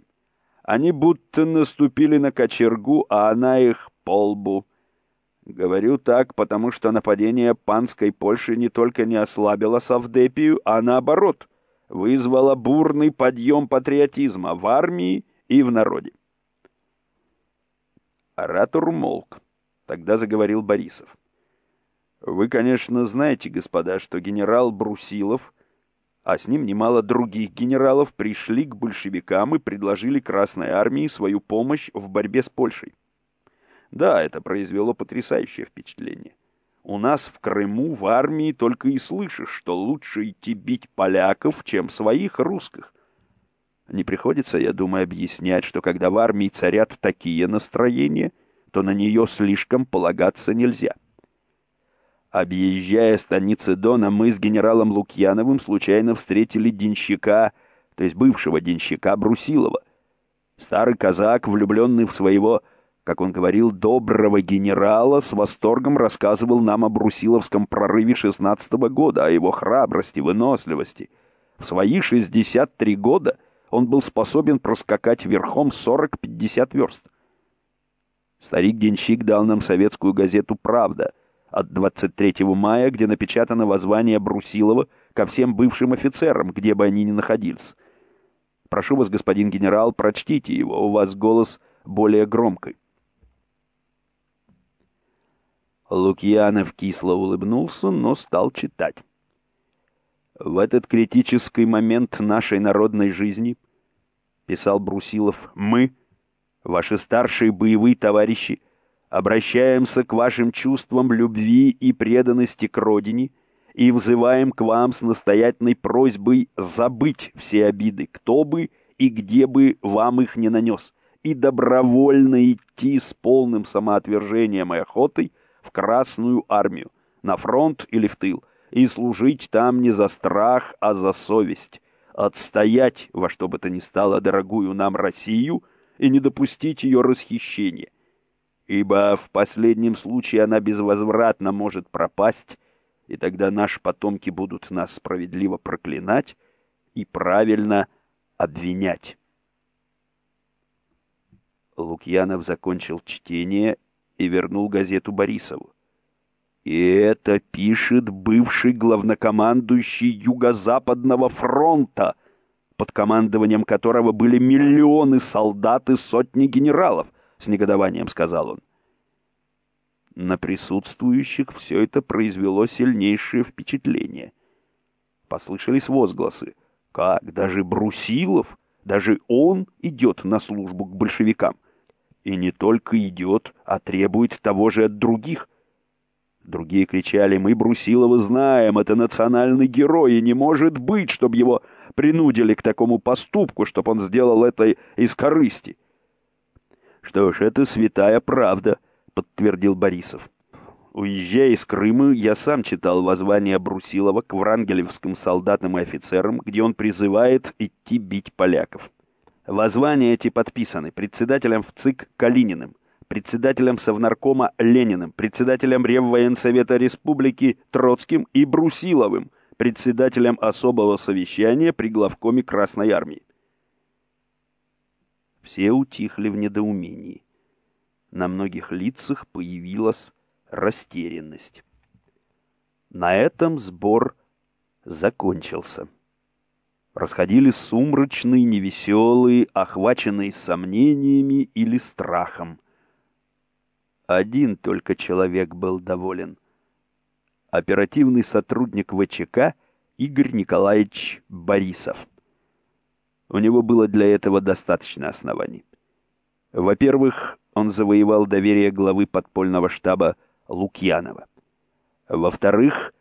Они будто наступили на кочергу, а она их по лбу. Говорю так, потому что нападение панской Польши не только не ослабило Савдепию, а наоборот, вызвало бурный подъем патриотизма в армии и в народе. Оратор умолк. Тогда заговорил Борисов. Вы, конечно, знаете, господа, что генерал Брусилов, а с ним немало других генералов, пришли к большевикам и предложили Красной армии свою помощь в борьбе с Польшей. Да, это произвело потрясающее впечатление. У нас в Крыму в армии только и слышишь, что лучше идти бить поляков, чем своих русских. Не приходится, я думаю, объяснять, что когда в армии царят такие настроения, то на нее слишком полагаться нельзя. Объезжая станицы Дона, мы с генералом Лукьяновым случайно встретили денщика, то есть бывшего денщика Брусилова. Старый казак, влюбленный в своего как он говорил, доброго генерала, с восторгом рассказывал нам о Брусиловском прорыве 16 -го года, о его храбрости, выносливости. В свои 63 года он был способен проскакать верхом 40-50 верст. Старик-денщик дал нам советскую газету «Правда» от 23 мая, где напечатано воззвание Брусилова ко всем бывшим офицерам, где бы они ни находились. Прошу вас, господин генерал, прочтите его, у вас голос более громкий. Лукьянов кисло улыбнулся, но стал читать. «В этот критический момент нашей народной жизни, — писал Брусилов, — мы, ваши старшие боевые товарищи, обращаемся к вашим чувствам любви и преданности к родине и взываем к вам с настоятельной просьбой забыть все обиды, кто бы и где бы вам их не нанес, и добровольно идти с полным самоотвержением и охотой — Красную армию, на фронт или в тыл, и служить там не за страх, а за совесть, отстоять во что бы то ни стало дорогую нам Россию и не допустить ее расхищения. ибо в последнем случае она безвозвратно может пропасть, и тогда наши потомки будут нас справедливо проклинать и правильно обвинять. Лукьянов закончил чтение и вернул газету Борисову. И это пишет бывший главнокомандующий Юго-Западного фронта, под командованием которого были миллионы солдат и сотни генералов, с негодованием сказал он. На присутствующих все это произвело сильнейшее впечатление. Послышались возгласы. Как, даже Брусилов, даже он идет на службу к большевикам. И не только идет, а требует того же от других. Другие кричали, мы Брусилова знаем, это национальный герой, и не может быть, чтобы его принудили к такому поступку, чтобы он сделал это из корысти. Что ж, это святая правда, подтвердил Борисов. Уезжая из Крыма, я сам читал воззвание Брусилова к врангелевским солдатам и офицерам, где он призывает идти бить поляков. Воззвания эти подписаны председателем в ЦИК Калининым, председателем Совнаркома Лениным, председателем Реввоенсовета Республики Троцким и Брусиловым, председателем особого совещания при главкоме Красной Армии. Все утихли в недоумении. На многих лицах появилась растерянность. На этом сбор закончился расходились сумрачные, невеселые, охваченные сомнениями или страхом. Один только человек был доволен. Оперативный сотрудник ВЧК Игорь Николаевич Борисов. У него было для этого достаточно оснований. Во-первых, он завоевал доверие главы подпольного штаба Лукьянова. Во-вторых,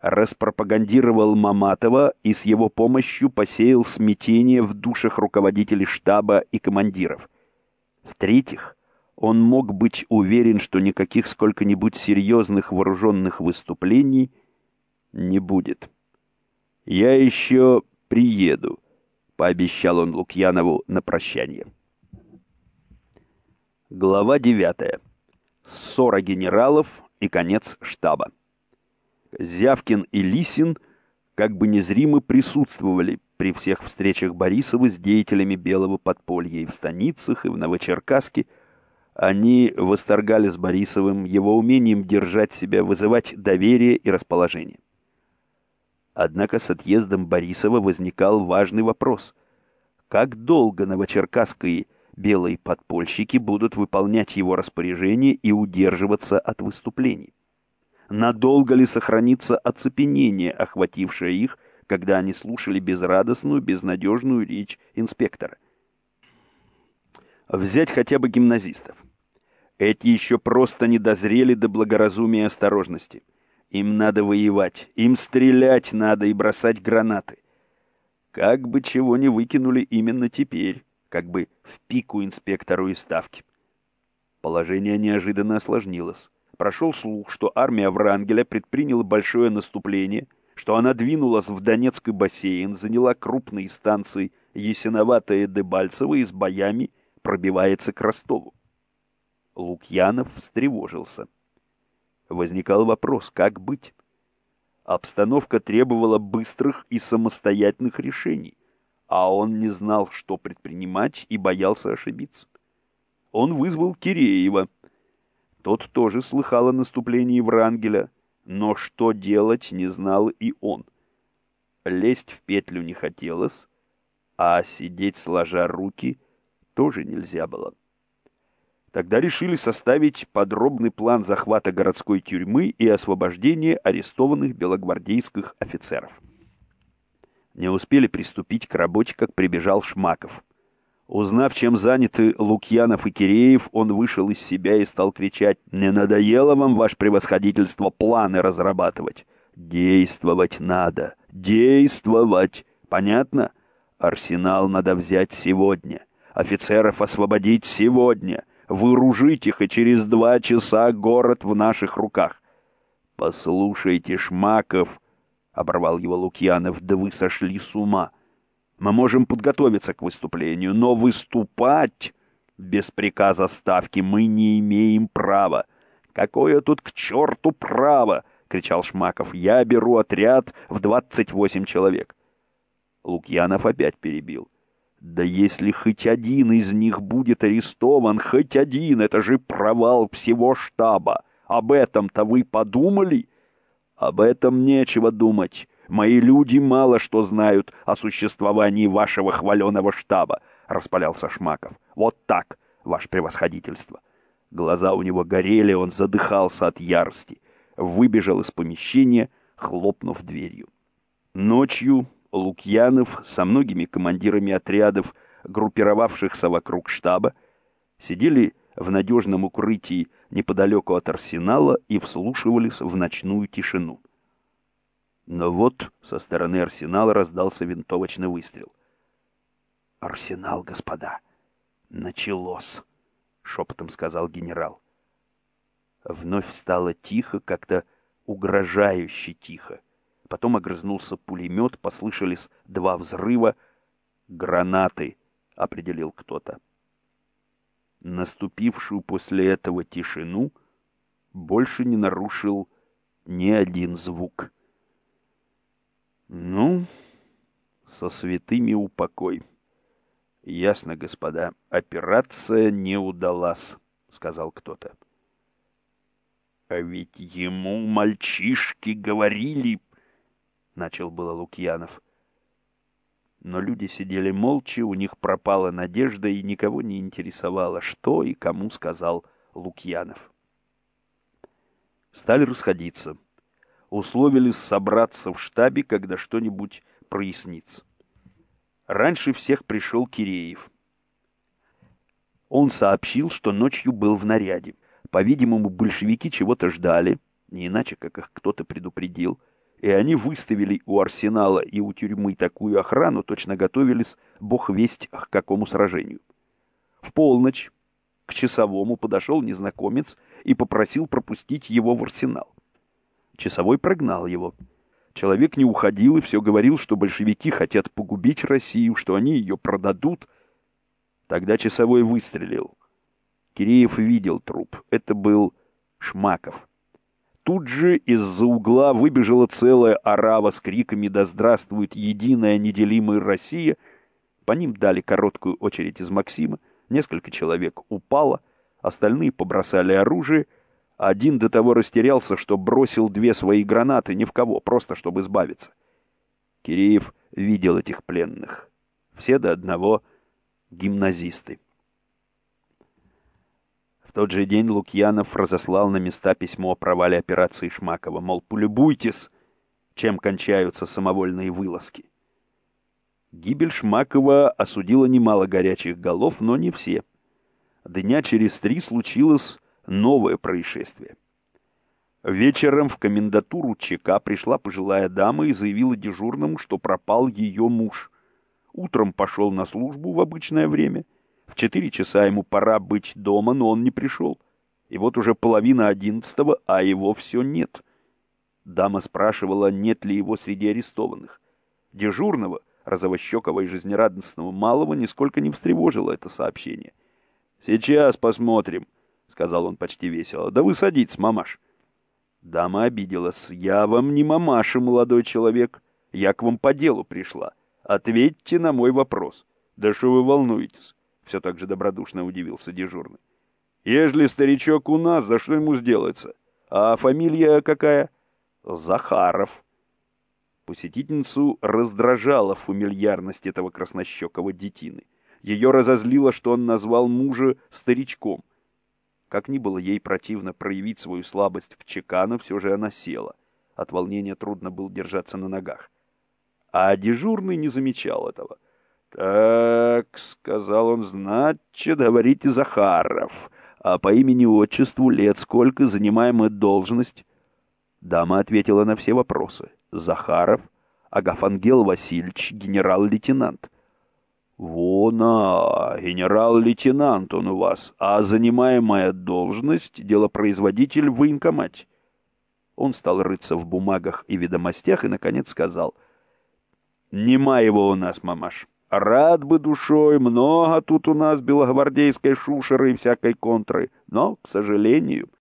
распропагандировал Маматова и с его помощью посеял смятение в душах руководителей штаба и командиров. В-третьих, он мог быть уверен, что никаких сколько-нибудь серьезных вооруженных выступлений не будет. «Я еще приеду», — пообещал он Лукьянову на прощание. Глава девятая. Ссора генералов и конец штаба. Зявкин и Лисин как бы незримо присутствовали при всех встречах Борисова с деятелями белого подполья и в станицах, и в Новочеркасске. Они восторгали с Борисовым его умением держать себя, вызывать доверие и расположение. Однако с отъездом Борисова возникал важный вопрос. Как долго новочеркасские белые подпольщики будут выполнять его распоряжения и удерживаться от выступлений? Надолго ли сохранится оцепенение, охватившее их, когда они слушали безрадостную, безнадежную речь инспектора. Взять хотя бы гимназистов. Эти еще просто не дозрели до благоразумия и осторожности. Им надо воевать, им стрелять надо и бросать гранаты. Как бы чего не выкинули именно теперь, как бы в пику инспектору и ставки. Положение неожиданно осложнилось прошел слух, что армия Врангеля предприняла большое наступление, что она двинулась в Донецкий бассейн, заняла крупные станции Ясиноватое Дебальцево и с боями пробивается к Ростову. Лукьянов встревожился. Возникал вопрос, как быть? Обстановка требовала быстрых и самостоятельных решений, а он не знал, что предпринимать и боялся ошибиться. Он вызвал Киреева — тот тоже слыхал о наступлении Врангеля, но что делать не знал и он. Лезть в петлю не хотелось, а сидеть сложа руки тоже нельзя было. Тогда решили составить подробный план захвата городской тюрьмы и освобождения арестованных белогвардейских офицеров. Не успели приступить к работе, как прибежал Шмаков. Узнав, чем заняты Лукьянов и Киреев, он вышел из себя и стал кричать «Не надоело вам, ваше превосходительство, планы разрабатывать? Действовать надо, действовать! Понятно? Арсенал надо взять сегодня, офицеров освободить сегодня, вооружить их, и через два часа город в наших руках». «Послушайте, Шмаков!» — оборвал его Лукьянов, — «да вы сошли с ума!» Мы можем подготовиться к выступлению, но выступать Без приказа ставки мы не имеем права. Какое тут к черту право? кричал Шмаков. Я беру отряд в двадцать восемь человек. Лукьянов опять перебил. Да если хоть один из них будет арестован, хоть один, это же провал всего штаба. Об этом-то вы подумали? Об этом нечего думать. Мои люди мало что знают о существовании вашего хваленого штаба, распалялся Шмаков. Вот так, ваше превосходительство. Глаза у него горели, он задыхался от ярости. Выбежал из помещения, хлопнув дверью. Ночью Лукьянов со многими командирами отрядов, группировавшихся вокруг штаба, сидели в надежном укрытии неподалеку от арсенала и вслушивались в ночную тишину. Но вот со стороны арсенала раздался винтовочный выстрел. «Арсенал, господа! Началось!» — шепотом сказал генерал. Вновь стало тихо, как-то угрожающе тихо. Потом огрызнулся пулемет, послышались два взрыва. «Гранаты!» — определил кто-то. Наступившую после этого тишину больше не нарушил ни один звук. «Ну, со святыми упокой». «Ясно, господа, операция не удалась», — сказал кто-то. «А ведь ему мальчишки говорили, начал было Лукьянов. Но люди сидели молча, у них пропала надежда, и никого не интересовало, что и кому сказал Лукьянов. Стали расходиться. Условились собраться в штабе, когда что-нибудь прояснится. Раньше всех пришел Киреев. Он сообщил, что ночью был в наряде. По-видимому, большевики чего-то ждали, не иначе, как их кто-то предупредил — и они выставили у арсенала и у тюрьмы такую охрану, точно готовились бог весть к какому сражению. В полночь к часовому подошел незнакомец и попросил пропустить его в арсенал. Часовой прогнал его. Человек не уходил и все говорил, что большевики хотят погубить Россию, что они ее продадут. Тогда часовой выстрелил. Киреев видел труп. Это был Шмаков. Тут же из-за угла выбежала целая орава с криками «Да здравствует единая неделимая Россия!». По ним дали короткую очередь из Максима, несколько человек упало, остальные побросали оружие, один до того растерялся, что бросил две свои гранаты ни в кого, просто чтобы избавиться. Киреев видел этих пленных. Все до одного гимназисты. В тот же день Лукьянов разослал на места письмо о провале операции Шмакова, мол, полюбуйтесь, чем кончаются самовольные вылазки. Гибель Шмакова осудила немало горячих голов, но не все. Дня через три случилось новое происшествие. Вечером в комендатуру ЧК пришла пожилая дама и заявила дежурному, что пропал ее муж. Утром пошел на службу в обычное время — в четыре часа ему пора быть дома, но он не пришел. И вот уже половина одиннадцатого, а его все нет. Дама спрашивала, нет ли его среди арестованных. Дежурного, розовощекого и жизнерадостного малого, нисколько не встревожило это сообщение. «Сейчас посмотрим», — сказал он почти весело. «Да вы садитесь, мамаш». Дама обиделась. «Я вам не мамаша, молодой человек. Я к вам по делу пришла. Ответьте на мой вопрос. Да что вы волнуетесь? все так же добродушно удивился дежурный. «Ежели старичок у нас, за что ему сделается? А фамилия какая?» «Захаров». Посетительницу раздражала фамильярность этого краснощекого детины. Ее разозлило, что он назвал мужа старичком. Как ни было ей противно проявить свою слабость в ЧК, все же она села. От волнения трудно было держаться на ногах. А дежурный не замечал этого — «Так», — сказал он, — «значит, говорите Захаров. А по имени-отчеству лет сколько, занимаемая должность?» Дама ответила на все вопросы. «Захаров, Агафангел Васильевич, генерал-лейтенант». «Вон, а, генерал-лейтенант он у вас, а занимаемая должность — делопроизводитель в военкомате». Он стал рыться в бумагах и ведомостях и, наконец, сказал, «Нема его у нас, мамаш». Рад бы душой, много тут у нас белогвардейской шушеры и всякой контры, но, к сожалению,